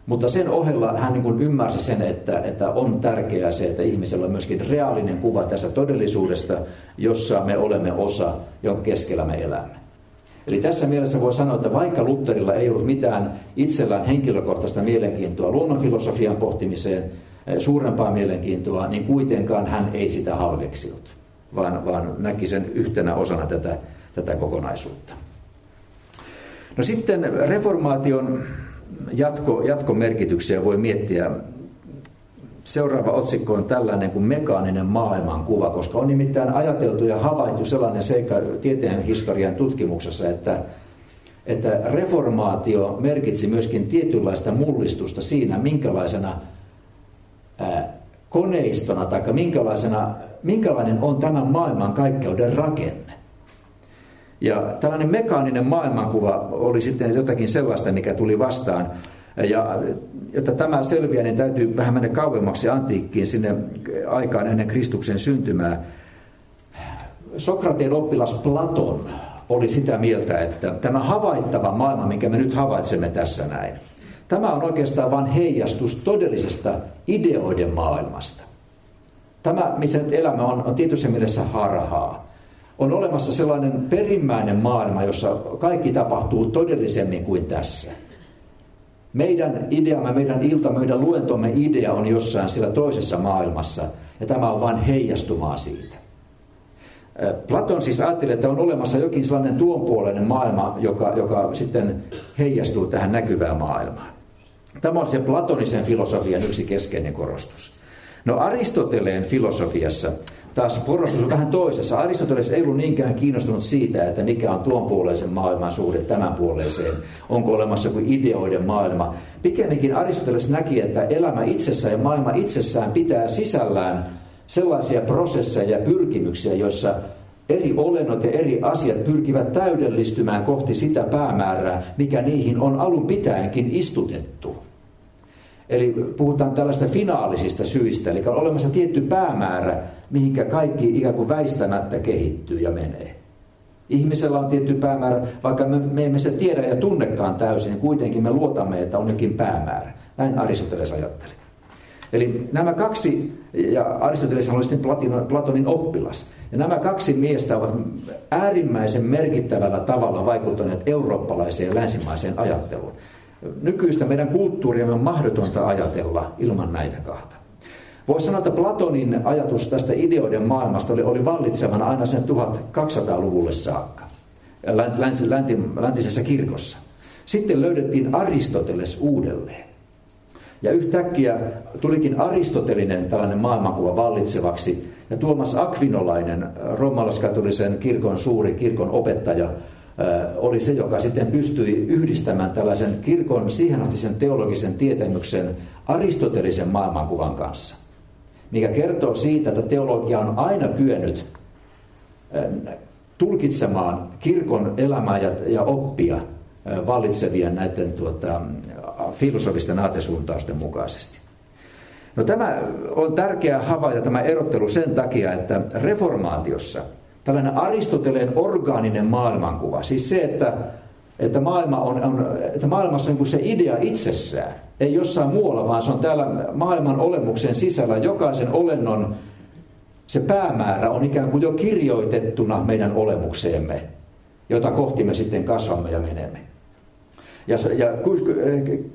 Mutta sen ohella hän niin kuin ymmärsi sen, että, että on tärkeää se, että ihmisellä on myöskin reaalinen kuva tässä todellisuudesta, jossa me olemme osa, jonka keskellä me elämme. Eli tässä mielessä voi sanoa, että vaikka Lutterilla ei ollut mitään itsellään henkilökohtaista mielenkiintoa luonnonfilosofian pohtimiseen, eh, suurempaa mielenkiintoa, niin kuitenkaan hän ei sitä halveksinut, vaan, vaan näki sen yhtenä osana tätä tätä kokonaisuutta. No sitten reformaation jatko, jatkomerkityksiä voi miettiä. Seuraava otsikko on tällainen kuin mekaaninen maailmankuva, koska on nimittäin ajateltu ja havaittu sellainen seikka tieteen historian tutkimuksessa, että, että reformaatio merkitsi myöskin tietynlaista mullistusta siinä, minkälaisena ää, koneistona tai minkälaisena, minkälainen on tämän maailman kaikkeuden rakenne. Ja tällainen mekaaninen maailmankuva oli sitten jotakin sellaista, mikä tuli vastaan. Ja jotta tämä selviää, niin täytyy vähän mennä kauemmaksi antiikkiin sinne aikaan ennen Kristuksen syntymää. Sokrateen oppilas Platon oli sitä mieltä, että tämä havaittava maailma, minkä me nyt havaitsemme tässä näin, tämä on oikeastaan vain heijastus todellisesta ideoiden maailmasta. Tämä, missä nyt elämä on, on tietyssä mielessä harhaa on olemassa sellainen perimmäinen maailma, jossa kaikki tapahtuu todellisemmin kuin tässä. Meidän ideamme, meidän ilta, meidän luentomme idea on jossain siellä toisessa maailmassa, ja tämä on vain heijastumaa siitä. Platon siis ajatteli, että on olemassa jokin sellainen tuonpuoleinen maailma, joka, joka sitten heijastuu tähän näkyvään maailmaan. Tämä on se platonisen filosofian yksi keskeinen korostus. No Aristoteleen filosofiassa taas porrastus on vähän toisessa. Aristoteles ei ollut niinkään kiinnostunut siitä, että mikä on tuon puoleisen maailman suhde tämän puoleiseen. Onko olemassa joku ideoiden maailma. Pikemminkin Aristoteles näki, että elämä itsessään ja maailma itsessään pitää sisällään sellaisia prosesseja ja pyrkimyksiä, joissa eri olennot ja eri asiat pyrkivät täydellistymään kohti sitä päämäärää, mikä niihin on alun pitäenkin istutettu. Eli puhutaan tällaista finaalisista syistä, eli on olemassa tietty päämäärä, mihinkä kaikki ikään kuin väistämättä kehittyy ja menee. Ihmisellä on tietty päämäärä, vaikka me, me emme sitä tiedä ja tunnekaan täysin, niin kuitenkin me luotamme, että on jokin päämäärä. Näin Aristoteles ajatteli. Eli nämä kaksi, ja Aristoteles oli sitten Platonin oppilas, ja nämä kaksi miestä ovat äärimmäisen merkittävällä tavalla vaikuttaneet eurooppalaiseen ja länsimaiseen ajatteluun. Nykyistä meidän kulttuuriamme on mahdotonta ajatella ilman näitä kahta. Voisi sanoa, että Platonin ajatus tästä ideoiden maailmasta oli, oli vallitsevana aina sen 1200-luvulle saakka länsi, länti, läntisessä kirkossa. Sitten löydettiin Aristoteles uudelleen. Ja yhtäkkiä tulikin aristotelinen tällainen maailmankuva vallitsevaksi. Ja Tuomas Akvinolainen, romalaiskatolisen kirkon suuri kirkon opettaja, oli se, joka sitten pystyi yhdistämään tällaisen kirkon siihen asti sen teologisen tietämyksen aristotelisen maailmankuvan kanssa. Mikä kertoo siitä, että teologia on aina kyennyt tulkitsemaan kirkon elämää ja, oppia vallitsevien näiden tuota, filosofisten aatesuuntausten mukaisesti. No tämä on tärkeää havaita tämä erottelu sen takia, että reformaatiossa tällainen Aristoteleen orgaaninen maailmankuva, siis se, että, että, maailma on, on, että maailmassa on niin se idea itsessään, ei jossain muualla, vaan se on täällä maailman olemuksen sisällä jokaisen olennon se päämäärä on ikään kuin jo kirjoitettuna meidän olemukseemme, jota kohti me sitten kasvamme ja menemme. Ja, ja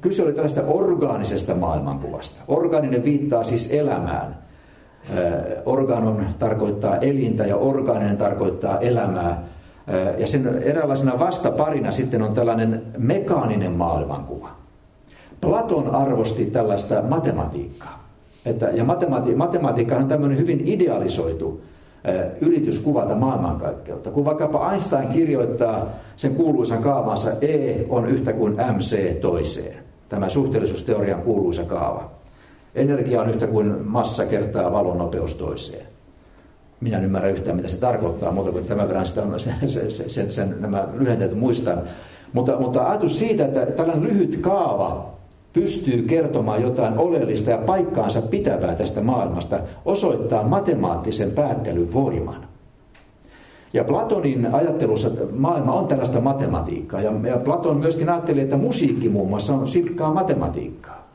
kyse oli tällaista orgaanisesta maailmankuvasta. Orgaaninen viittaa siis elämään. Organon tarkoittaa elintä ja orgaaninen tarkoittaa elämää. Ja sen eräänlaisena vastaparina sitten on tällainen mekaaninen maailmankuva. Platon arvosti tällaista matematiikkaa. Että, ja matemati, matematiikka on tämmöinen hyvin idealisoitu yritys kuvata maailmankaikkeutta. Kun vaikkapa Einstein kirjoittaa sen kuuluisan kaavansa E on yhtä kuin MC toiseen. Tämä suhteellisuusteorian kuuluisa kaava. Energia on yhtä kuin massa kertaa valonnopeus toiseen. Minä en ymmärrä yhtään, mitä se tarkoittaa, mutta kuin tämän verran sitä, sen, sen, sen, sen, nämä lyhenteet muistan. Mutta, mutta ajatus siitä, että tällainen lyhyt kaava pystyy kertomaan jotain oleellista ja paikkaansa pitävää tästä maailmasta, osoittaa matemaattisen päättelyn voiman. Ja Platonin ajattelussa maailma on tällaista matematiikkaa. Ja, Platon myöskin ajatteli, että musiikki muun muassa on silkkaa matematiikkaa.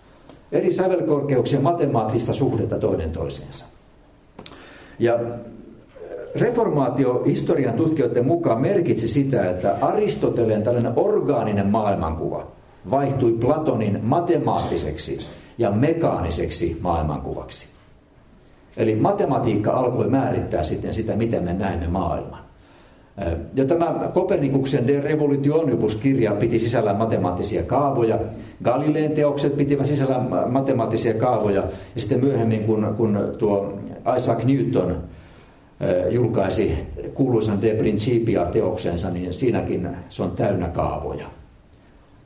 Eri sävelkorkeuksien matemaattista suhdetta toinen toiseensa. Ja reformaatio historian tutkijoiden mukaan merkitsi sitä, että Aristoteleen tällainen orgaaninen maailmankuva – vaihtui Platonin matemaattiseksi ja mekaaniseksi maailmankuvaksi. Eli matematiikka alkoi määrittää sitten sitä, miten me näemme maailman. Ja tämä Kopernikuksen De Revolutionibus-kirja piti sisällä matemaattisia kaavoja. Galileen teokset pitivät sisällä matemaattisia kaavoja. Ja sitten myöhemmin, kun, kun tuo Isaac Newton julkaisi kuuluisan De Principia-teoksensa, niin siinäkin se on täynnä kaavoja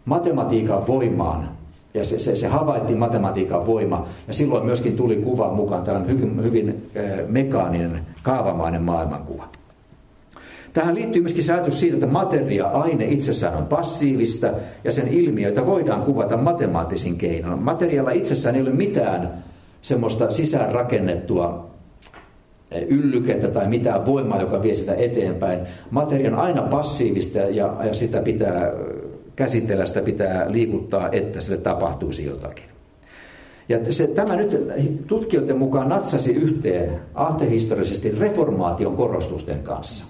matematiikan voimaan. Ja se, se, se havaittiin matematiikan voima. Ja silloin myöskin tuli kuva mukaan tällainen hyvin, hyvin mekaaninen, kaavamainen maailmankuva. Tähän liittyy myöskin se ajatus siitä, että materia-aine itsessään on passiivista ja sen ilmiöitä voidaan kuvata matemaattisin keinoin. Materiaalla itsessään ei ole mitään semmoista sisäänrakennettua yllykettä tai mitään voimaa, joka vie sitä eteenpäin. Materia on aina passiivista ja, ja sitä pitää käsitellä, sitä pitää liikuttaa, että sille tapahtuisi jotakin. Ja se, tämä nyt tutkijoiden mukaan natsasi yhteen aatehistoriallisesti reformaation korostusten kanssa.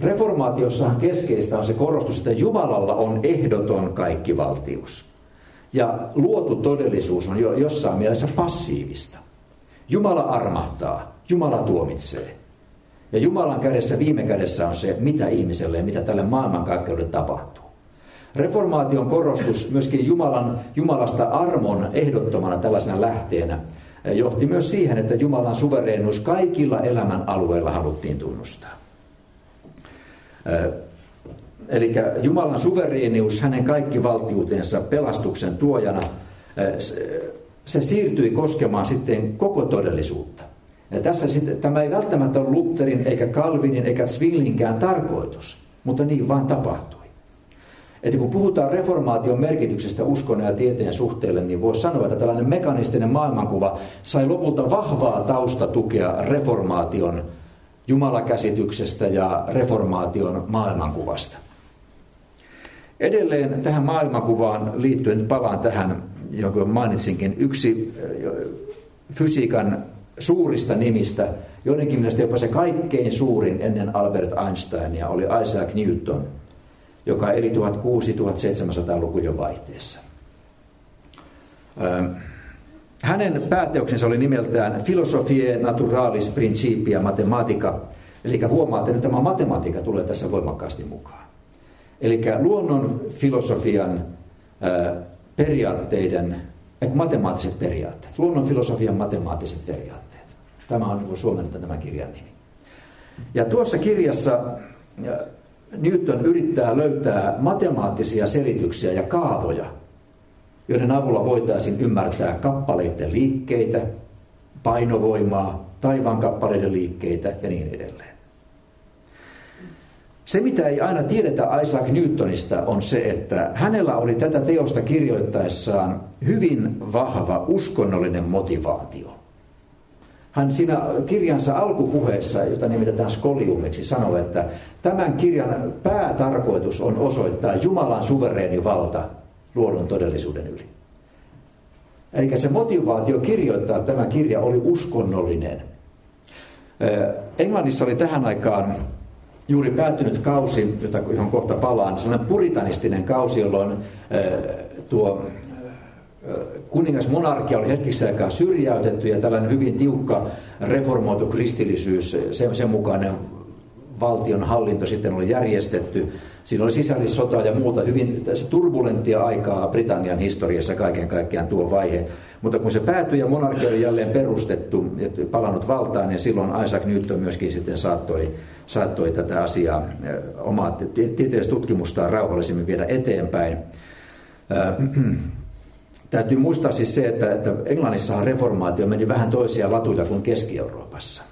Reformaatiossahan keskeistä on se korostus, että Jumalalla on ehdoton kaikkivaltius. Ja luotu todellisuus on jo jossain mielessä passiivista. Jumala armahtaa, Jumala tuomitsee. Ja Jumalan kädessä viime kädessä on se, mitä ihmiselle ja mitä tälle maailmankaikkeudelle tapahtuu. Reformaation korostus myöskin Jumalan, Jumalasta armon ehdottomana tällaisena lähteenä eh, johti myös siihen, että Jumalan suvereenuus kaikilla elämän alueilla haluttiin tunnustaa. Eh, eli Jumalan suvereenius, hänen kaikki valtiutensa pelastuksen tuojana, eh, se siirtyi koskemaan sitten koko todellisuutta. Ja tässä sitten, tämä ei välttämättä ole Lutherin eikä Calvinin eikä Zwinglinkään tarkoitus, mutta niin vaan tapahtui. Että kun puhutaan reformaation merkityksestä uskon ja tieteen suhteelle, niin voisi sanoa, että tällainen mekanistinen maailmankuva sai lopulta vahvaa taustatukea reformaation jumalakäsityksestä ja reformaation maailmankuvasta. Edelleen tähän maailmankuvaan liittyen palaan tähän jonka mainitsinkin, yksi fysiikan suurista nimistä, joidenkin mielestä jopa se kaikkein suurin ennen Albert Einsteinia oli Isaac Newton, joka eli 1600-1700-lukujen vaihteessa. Hänen pääteoksensa oli nimeltään Philosophie Naturalis Principia Mathematica, eli huomaatte että tämä matematiikka tulee tässä voimakkaasti mukaan. Eli luonnon filosofian periaatteiden, matemaattiset periaatteet, luonnon filosofian matemaattiset periaatteet. Tämä on niin suomennettu tämä kirjan nimi. Ja tuossa kirjassa Newton yrittää löytää matemaattisia selityksiä ja kaavoja, joiden avulla voitaisiin ymmärtää kappaleiden liikkeitä, painovoimaa, taivaan kappaleiden liikkeitä ja niin edelleen. Se, mitä ei aina tiedetä Isaac Newtonista, on se, että hänellä oli tätä teosta kirjoittaessaan hyvin vahva uskonnollinen motivaatio. Hän siinä kirjansa alkupuheessa, jota nimitetään skoliumiksi, sanoi, että tämän kirjan päätarkoitus on osoittaa Jumalan suvereeni valta luodun todellisuuden yli. Eli se motivaatio kirjoittaa tämä kirja oli uskonnollinen. Englannissa oli tähän aikaan juuri päättynyt kausi, jota, johon kohta palaan, sellainen puritanistinen kausi, jolloin tuo kuningasmonarkia oli hetkissä aikaa syrjäytetty ja tällainen hyvin tiukka reformoitu kristillisyys, sen, sen mukainen valtion hallinto sitten oli järjestetty. Siinä oli sisällissota ja muuta hyvin turbulenttia aikaa Britannian historiassa kaiken kaikkiaan tuo vaihe. Mutta kun se päättyi ja monarkia oli jälleen perustettu ja palannut valtaan, niin silloin Isaac Newton myöskin sitten saattoi, saattoi tätä asiaa omaa tieteellistä tutkimustaan rauhallisemmin viedä eteenpäin. Täytyy muistaa siis se, että, että Englannissahan reformaatio meni vähän toisia latuja kuin Keski-Euroopassa.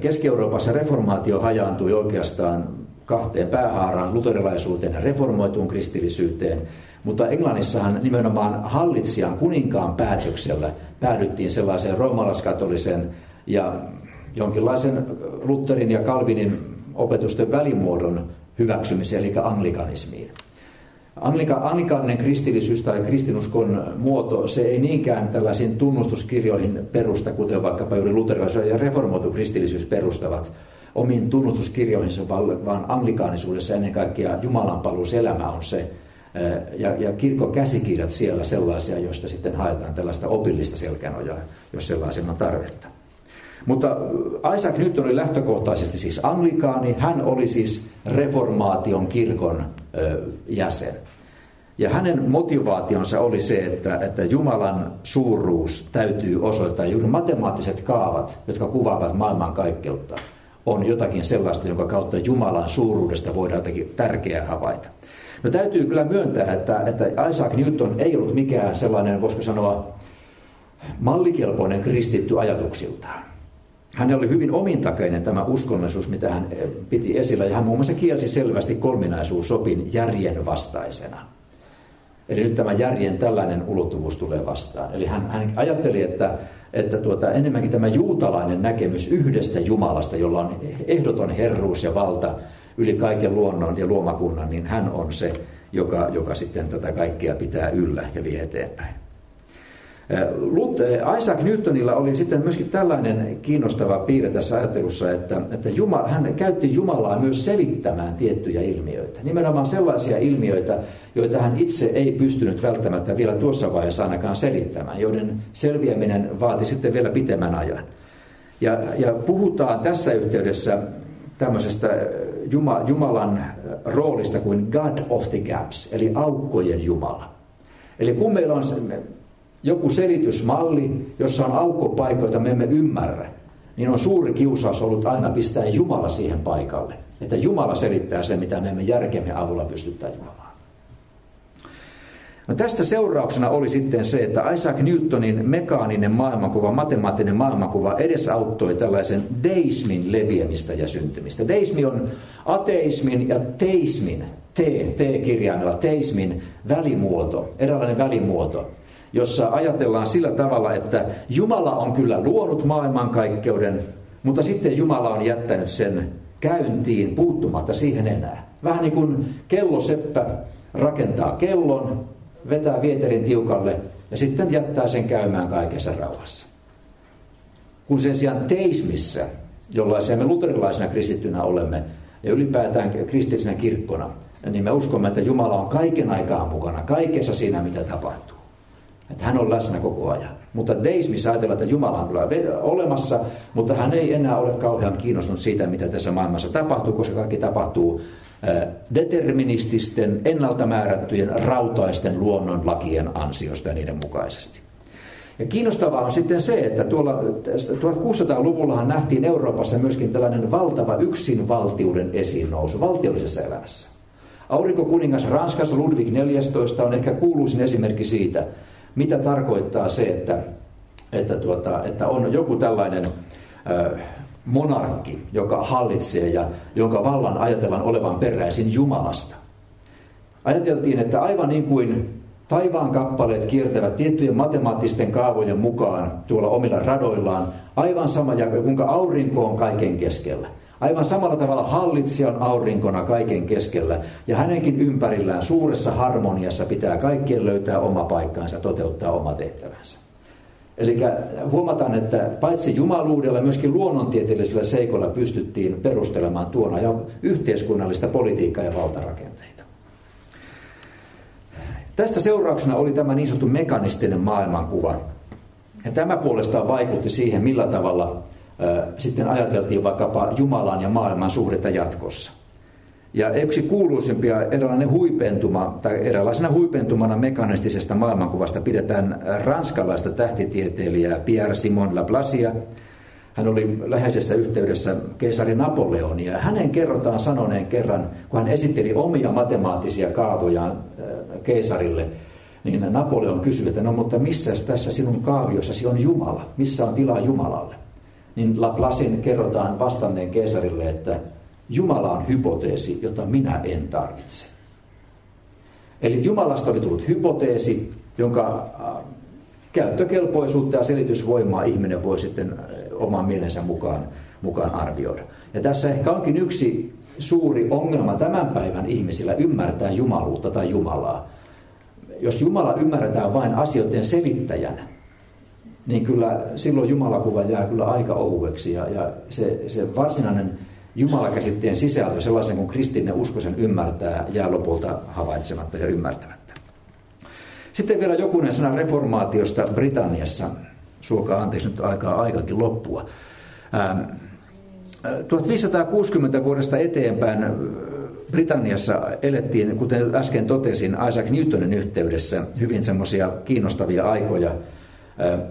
Keski-Euroopassa reformaatio hajaantui oikeastaan kahteen päähaaraan, luterilaisuuteen ja reformoituun kristillisyyteen, mutta Englannissahan nimenomaan hallitsijan kuninkaan päätöksellä päädyttiin sellaiseen roomalaiskatolisen ja jonkinlaisen Lutherin ja Kalvinin opetusten välimuodon hyväksymiseen, eli anglikanismiin. Anglika, anglikaaninen kristillisyys tai kristinuskon muoto, se ei niinkään tällaisiin tunnustuskirjoihin perusta, kuten vaikkapa juuri luterilaisuus ja reformoitu kristillisyys perustavat omiin tunnustuskirjoihinsa, vaan anglikaanisuudessa ennen kaikkea Jumalan paluuselämä on se, ja, ja kirkon käsikirjat siellä sellaisia, joista sitten haetaan tällaista opillista selkänojaa, jos sellaisen on tarvetta. Mutta Isaac Newton oli lähtökohtaisesti siis anglikaani, hän oli siis reformaation kirkon jäsen. Ja hänen motivaationsa oli se, että, että Jumalan suuruus täytyy osoittaa. Juuri matemaattiset kaavat, jotka kuvaavat maailmankaikkeutta, on jotakin sellaista, jonka kautta Jumalan suuruudesta voidaan jotakin tärkeää havaita. No täytyy kyllä myöntää, että, että Isaac Newton ei ollut mikään sellainen, voisiko sanoa, mallikelpoinen kristitty ajatuksiltaan. Hänellä oli hyvin omintakeinen tämä uskonnollisuus, mitä hän piti esillä, ja hän muun muassa kielsi selvästi kolminaisuusopin järjen vastaisena. Eli nyt tämä järjen tällainen ulottuvuus tulee vastaan. Eli hän, hän ajatteli, että, että tuota, enemmänkin tämä juutalainen näkemys yhdestä Jumalasta, jolla on ehdoton herruus ja valta yli kaiken luonnon ja luomakunnan, niin hän on se, joka, joka sitten tätä kaikkea pitää yllä ja vie eteenpäin. Isaac Newtonilla oli sitten myöskin tällainen kiinnostava piirre tässä ajattelussa, että, että Jumala, hän käytti Jumalaa myös selittämään tiettyjä ilmiöitä. Nimenomaan sellaisia ilmiöitä, joita hän itse ei pystynyt välttämättä vielä tuossa vaiheessa ainakaan selittämään, joiden selviäminen vaati sitten vielä pitemmän ajan. Ja, ja puhutaan tässä yhteydessä tämmöisestä Jumalan roolista kuin God of the Gaps, eli aukkojen Jumala. Eli kun meillä on joku selitysmalli, jossa on aukkopaikkoja, joita me emme ymmärrä, niin on suuri kiusaus ollut aina pistää Jumala siihen paikalle. Että Jumala selittää sen, mitä me emme järkemme avulla pystyttää Jumalaan. No tästä seurauksena oli sitten se, että Isaac Newtonin mekaaninen maailmankuva, matemaattinen maailmankuva edesauttoi tällaisen deismin leviämistä ja syntymistä. Deismi on ateismin ja teismin, T, T-kirjaimella, teismin välimuoto, eräänlainen välimuoto jossa ajatellaan sillä tavalla, että Jumala on kyllä luonut maailmankaikkeuden, mutta sitten Jumala on jättänyt sen käyntiin puuttumatta siihen enää. Vähän niin kuin kelloseppä rakentaa kellon, vetää vieterin tiukalle ja sitten jättää sen käymään kaikessa rauhassa. Kun sen sijaan teismissä, jollaisia me luterilaisena kristittynä olemme, ja ylipäätään kristillisenä kirkkona, niin me uskomme, että Jumala on kaiken aikaa mukana, kaikessa siinä, mitä tapahtuu. Että hän on läsnä koko ajan. Mutta deismissä ajatellaan, että Jumala on kyllä olemassa, mutta hän ei enää ole kauhean kiinnostunut siitä, mitä tässä maailmassa tapahtuu, koska kaikki tapahtuu determinististen, ennalta määrättyjen, rautaisten luonnonlakien ansiosta ja niiden mukaisesti. Ja kiinnostavaa on sitten se, että tuolla 1600-luvullahan nähtiin Euroopassa myöskin tällainen valtava yksinvaltiuden esiin nousu valtiollisessa elämässä. Aurinkokuningas Ranskassa Ludwig XIV on ehkä kuuluisin esimerkki siitä, mitä tarkoittaa se, että, että, tuota, että on joku tällainen äh, monarkki, joka hallitsee ja jonka vallan ajatellaan olevan peräisin Jumalasta. Ajateltiin, että aivan niin kuin taivaan kappaleet kiertävät tiettyjen matemaattisten kaavojen mukaan tuolla omilla radoillaan, aivan sama, ja kuinka aurinko on kaiken keskellä. Aivan samalla tavalla hallitsija on aurinkona kaiken keskellä ja hänenkin ympärillään suuressa harmoniassa pitää kaikkien löytää oma paikkaansa toteuttaa oma tehtävänsä. Eli huomataan, että paitsi jumaluudella, myöskin luonnontieteellisillä seikoilla pystyttiin perustelemaan tuona ja yhteiskunnallista politiikkaa ja valtarakenteita. Tästä seurauksena oli tämä niin sanottu mekanistinen maailmankuva. Ja tämä puolestaan vaikutti siihen, millä tavalla sitten ajateltiin vaikkapa Jumalan ja maailman suhdetta jatkossa. Ja yksi kuuluisimpia eräänlainen huipentuma, tai eräänlaisena huipentumana mekanistisesta maailmankuvasta pidetään ranskalaista tähtitieteilijää Pierre Simon Laplacia. Hän oli läheisessä yhteydessä keisari Napoleonia hänen kerrotaan sanoneen kerran, kun hän esitteli omia matemaattisia kaavojaan keisarille, niin Napoleon kysyi, että no mutta missä tässä sinun kaaviossasi on Jumala? Missä on tilaa Jumalalle? niin Laplacin kerrotaan vastanneen keisarille, että Jumala on hypoteesi, jota minä en tarvitse. Eli Jumalasta oli tullut hypoteesi, jonka äh, käyttökelpoisuutta ja selitysvoimaa ihminen voi sitten äh, oman mielensä mukaan, mukaan arvioida. Ja tässä ehkä onkin yksi suuri ongelma tämän päivän ihmisillä ymmärtää jumaluutta tai Jumalaa. Jos Jumala ymmärretään vain asioiden selittäjänä, niin kyllä silloin Jumalakuva jää kyllä aika ohueksi ja, ja se, se varsinainen Jumalakäsitteen sisältö, sellaisen kuin kristillinen usko sen ymmärtää, jää lopulta havaitsematta ja ymmärtämättä. Sitten vielä jokunen sana reformaatiosta Britanniassa. Suokaa anteeksi nyt aikaa aikakin loppua. Ähm, 1560 vuodesta eteenpäin Britanniassa elettiin, kuten äsken totesin, Isaac Newtonin yhteydessä hyvin semmoisia kiinnostavia aikoja –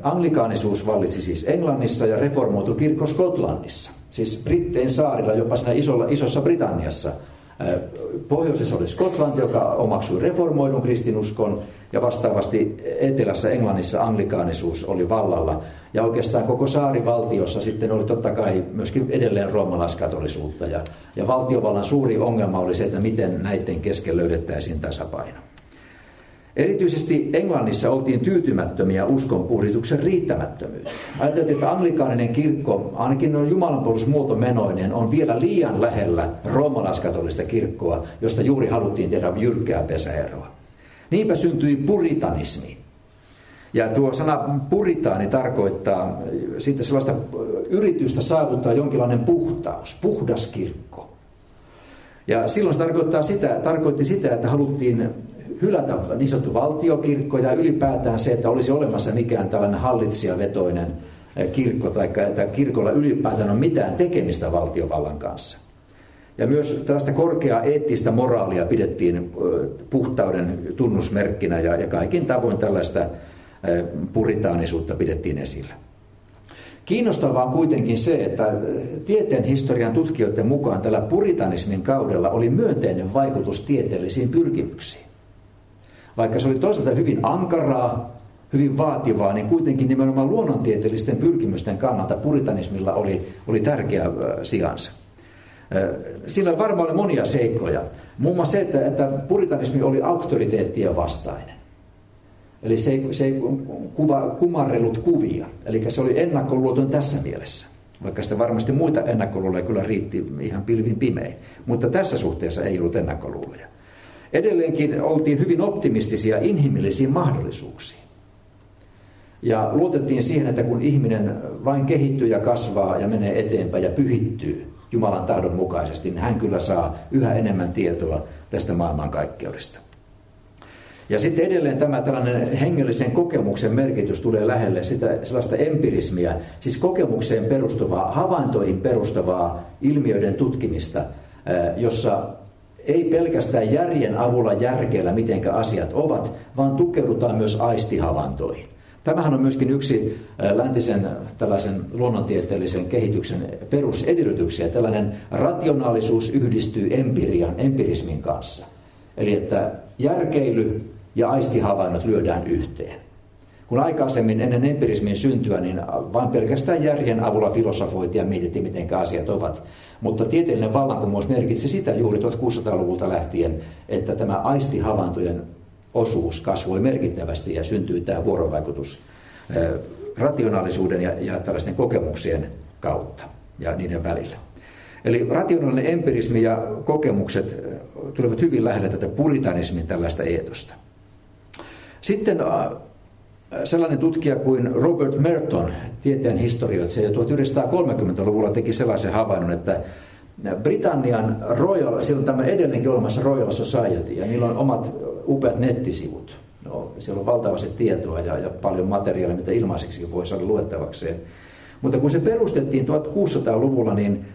Anglikaanisuus vallitsi siis Englannissa ja reformoitu kirkko Skotlannissa. Siis Brittein saarilla, jopa siinä isolla, isossa Britanniassa. Pohjoisessa oli Skotlanti, joka omaksui reformoidun kristinuskon, ja vastaavasti etelässä Englannissa anglikaanisuus oli vallalla. Ja oikeastaan koko saarivaltiossa sitten oli totta kai myöskin edelleen roomalaiskatolisuutta. Ja, ja valtiovallan suuri ongelma oli se, että miten näiden kesken löydettäisiin tasapaino. Erityisesti Englannissa oltiin tyytymättömiä uskonpuhdistuksen riittämättömyyteen. Ajateltiin, että anglikaaninen kirkko, ainakin on jumalanpuolustusmuotomenoinen, on vielä liian lähellä roomalaiskatolista kirkkoa, josta juuri haluttiin tehdä jyrkkää pesäeroa. Niinpä syntyi puritanismi. Ja tuo sana puritaani tarkoittaa sitten sellaista yritystä saavuttaa jonkinlainen puhtaus, puhdas kirkko. Ja silloin se tarkoittaa sitä, tarkoitti sitä, että haluttiin hylätä niin sanottu valtiokirkko ja ylipäätään se, että olisi olemassa mikään tällainen hallitsijavetoinen eh, kirkko tai että kirkolla ylipäätään on mitään tekemistä valtiovallan kanssa. Ja myös tällaista korkeaa eettistä moraalia pidettiin eh, puhtauden tunnusmerkkinä ja, ja kaikin tavoin tällaista eh, puritaanisuutta pidettiin esillä. Kiinnostavaa on kuitenkin se, että tieteen historian tutkijoiden mukaan tällä puritanismin kaudella oli myönteinen vaikutus tieteellisiin pyrkimyksiin. Vaikka se oli toisaalta hyvin ankaraa, hyvin vaativaa, niin kuitenkin nimenomaan luonnontieteellisten pyrkimysten kannalta puritanismilla oli, oli tärkeä sijansa. Sillä varmaan oli monia seikkoja. Muun muassa se, että, että puritanismi oli auktoriteettien vastainen. Eli se se ei kuva, kumarrellut kuvia. Eli se oli ennakkoluoton tässä mielessä. Vaikka sitä varmasti muita ennakkoluuloja kyllä riitti ihan pilvin pimein. Mutta tässä suhteessa ei ollut ennakkoluuloja. Edelleenkin oltiin hyvin optimistisia inhimillisiin mahdollisuuksiin. Ja luotettiin siihen, että kun ihminen vain kehittyy ja kasvaa ja menee eteenpäin ja pyhittyy Jumalan tahdon mukaisesti, niin hän kyllä saa yhä enemmän tietoa tästä maailmankaikkeudesta. Ja sitten edelleen tämä tällainen hengellisen kokemuksen merkitys tulee lähelle sitä sellaista empirismiä, siis kokemukseen perustuvaa, havaintoihin perustavaa ilmiöiden tutkimista, jossa ei pelkästään järjen avulla järkeillä, miten asiat ovat, vaan tukeudutaan myös aistihavaintoihin. Tämähän on myöskin yksi läntisen tällaisen luonnontieteellisen kehityksen perusedellytyksiä. Tällainen rationaalisuus yhdistyy empirian, empirismin kanssa. Eli että järkeily ja aistihavainnot lyödään yhteen. Kun aikaisemmin ennen empirismin syntyä, niin vain pelkästään järjen avulla filosofoitiin ja mietittiin, miten asiat ovat. Mutta tieteellinen vallankumous merkitsi sitä juuri 1600-luvulta lähtien, että tämä aistihavaintojen osuus kasvoi merkittävästi ja syntyi tämä vuorovaikutus rationaalisuuden ja, ja tällaisten kokemuksien kautta ja niiden välillä. Eli rationaalinen empirismi ja kokemukset tulevat hyvin lähelle tätä puritanismin tällaista eetosta. Sitten sellainen tutkija kuin Robert Merton, tieteen historioitsija, jo 1930-luvulla teki sellaisen havainnon, että Britannian Royal, siellä on tämä edelleenkin olemassa Royal Society, ja niillä on omat upeat nettisivut. No, siellä on valtavasti tietoa ja, ja paljon materiaalia, mitä ilmaiseksi voi saada luettavakseen. Mutta kun se perustettiin 1600-luvulla, niin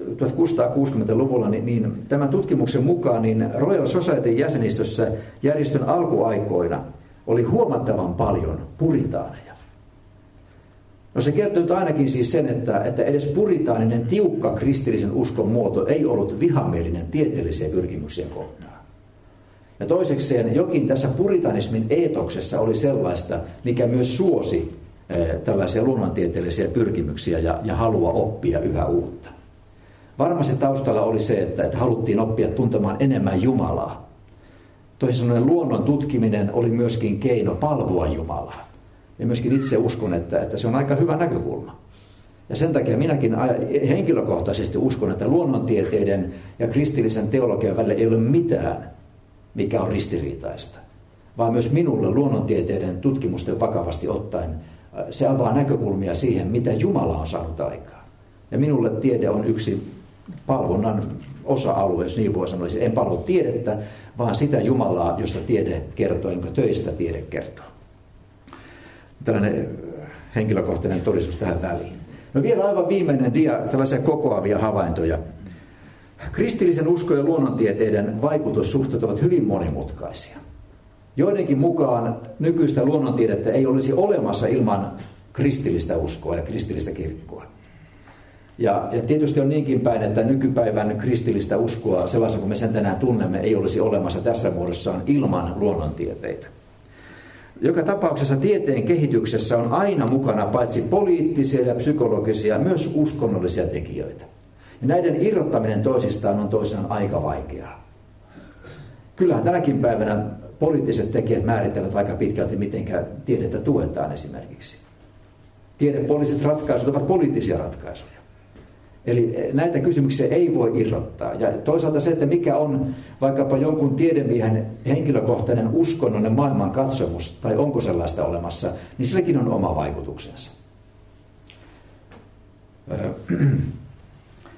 1660-luvulla, niin, niin tämän tutkimuksen mukaan niin Royal Society jäsenistössä järjestön alkuaikoina oli huomattavan paljon puritaaneja. No se kertoo ainakin siis sen, että, että edes puritaaninen tiukka kristillisen uskon muoto ei ollut vihamielinen tieteellisiä pyrkimyksiä kohtaan. Ja toisekseen jokin tässä puritanismin eetoksessa oli sellaista, mikä myös suosi eh, tällaisia luonnontieteellisiä pyrkimyksiä ja, ja halua oppia yhä uutta. Varmasti taustalla oli se, että, että haluttiin oppia tuntemaan enemmän Jumalaa. Toisin sanoen luonnon tutkiminen oli myöskin keino palvua Jumalaa. Ja myöskin itse uskon, että, että se on aika hyvä näkökulma. Ja sen takia minäkin henkilökohtaisesti uskon, että luonnontieteiden ja kristillisen teologian välillä ei ole mitään, mikä on ristiriitaista. Vaan myös minulle luonnontieteiden tutkimusten vakavasti ottaen se avaa näkökulmia siihen, mitä Jumala on saanut aikaan. Ja minulle tiede on yksi palvonnan osa-alue, jos niin voi sanoa. En palvo tiedettä, vaan sitä Jumalaa, josta tiede kertoo, jonka töistä tiede kertoo. Tällainen henkilökohtainen todistus tähän väliin. No vielä aivan viimeinen dia, tällaisia kokoavia havaintoja. Kristillisen uskon ja luonnontieteiden vaikutussuhteet ovat hyvin monimutkaisia. Joidenkin mukaan nykyistä luonnontiedettä ei olisi olemassa ilman kristillistä uskoa ja kristillistä kirkkoa. Ja, ja tietysti on niinkin päin, että nykypäivän kristillistä uskoa, sellaisen kuin me sen tänään tunnemme, ei olisi olemassa tässä muodossaan ilman luonnontieteitä. Joka tapauksessa tieteen kehityksessä on aina mukana paitsi poliittisia ja psykologisia, myös uskonnollisia tekijöitä. Ja näiden irrottaminen toisistaan on toisaan aika vaikeaa. Kyllähän tänäkin päivänä poliittiset tekijät määrittävät aika pitkälti, miten tiedettä tuetaan esimerkiksi. Tiedepoliittiset ratkaisut ovat poliittisia ratkaisuja. Eli eh, näitä kysymyksiä ei voi irrottaa. Ja toisaalta se, että mikä on vaikkapa jonkun tiedemiehen henkilökohtainen uskonnollinen maailmankatsomus, tai onko sellaista olemassa, niin silläkin on oma vaikutuksensa.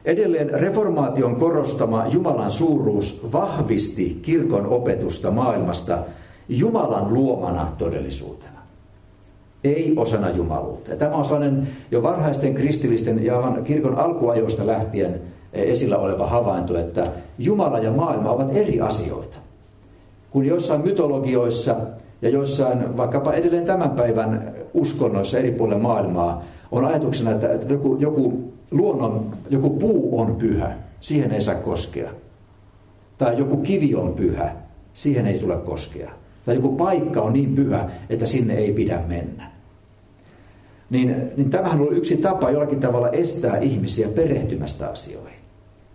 Edelleen reformaation korostama Jumalan suuruus vahvisti kirkon opetusta maailmasta Jumalan luomana todellisuutena ei osana jumaluutta. Ja tämä on sellainen jo varhaisten kristillisten ja kirkon alkuajoista lähtien esillä oleva havainto, että Jumala ja maailma ovat eri asioita. Kun jossain mytologioissa ja joissain vaikkapa edelleen tämän päivän uskonnoissa eri puolilla maailmaa on ajatuksena, että joku, joku luonnon, joku puu on pyhä, siihen ei saa koskea. Tai joku kivi on pyhä, siihen ei tule koskea. Tai joku paikka on niin pyhä, että sinne ei pidä mennä niin, niin tämähän on yksi tapa jollakin tavalla estää ihmisiä perehtymästä asioihin.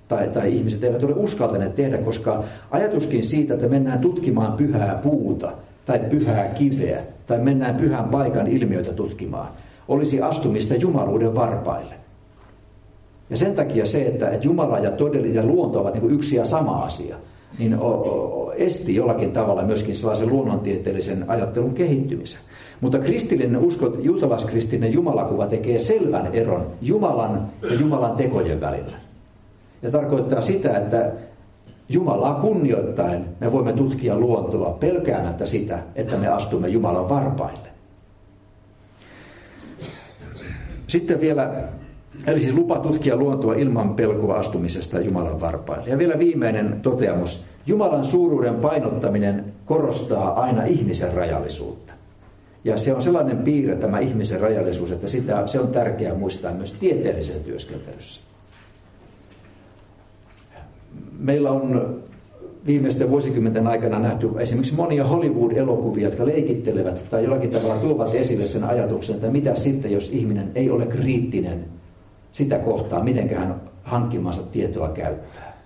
Tai, tai ihmiset eivät ole uskaltaneet tehdä, koska ajatuskin siitä, että mennään tutkimaan pyhää puuta tai pyhää kiveä tai mennään pyhän paikan ilmiöitä tutkimaan, olisi astumista jumaluuden varpaille. Ja sen takia se, että, että Jumala ja todellinen luonto ovat niin yksi ja sama asia, niin esti jollakin tavalla myöskin sellaisen luonnontieteellisen ajattelun kehittymisen. Mutta kristillinen usko, juutalaiskristillinen jumalakuva tekee selvän eron Jumalan ja Jumalan tekojen välillä. Ja se tarkoittaa sitä, että Jumalaa kunnioittain me voimme tutkia luontoa pelkäämättä sitä, että me astumme Jumalan varpaille. Sitten vielä, eli siis lupa tutkia luontoa ilman pelkoa astumisesta Jumalan varpaille. Ja vielä viimeinen toteamus. Jumalan suuruuden painottaminen korostaa aina ihmisen rajallisuutta. Ja se on sellainen piirre, tämä ihmisen rajallisuus, että sitä, se on tärkeää muistaa myös tieteellisessä työskentelyssä. Meillä on viimeisten vuosikymmenten aikana nähty esimerkiksi monia Hollywood-elokuvia, jotka leikittelevät tai jollakin tavalla tuovat esille sen ajatuksen, että mitä sitten, jos ihminen ei ole kriittinen sitä kohtaa, miten hän hankkimansa tietoa käyttää.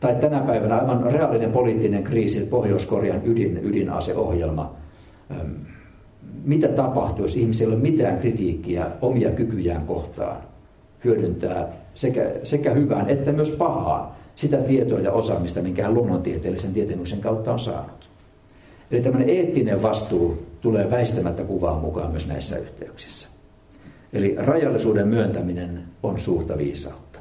Tai tänä päivänä aivan reaalinen poliittinen kriisi, Pohjois-Korean ydin, ydinaseohjelma. Mitä tapahtuu, jos ihmisellä ei ole mitään kritiikkiä omia kykyjään kohtaan hyödyntää sekä, sekä hyvään että myös pahaan sitä tietoa ja osaamista, minkä hän luonnontieteellisen tietämyksen kautta on saanut. Eli tämmöinen eettinen vastuu tulee väistämättä kuvaan mukaan myös näissä yhteyksissä. Eli rajallisuuden myöntäminen on suurta viisautta.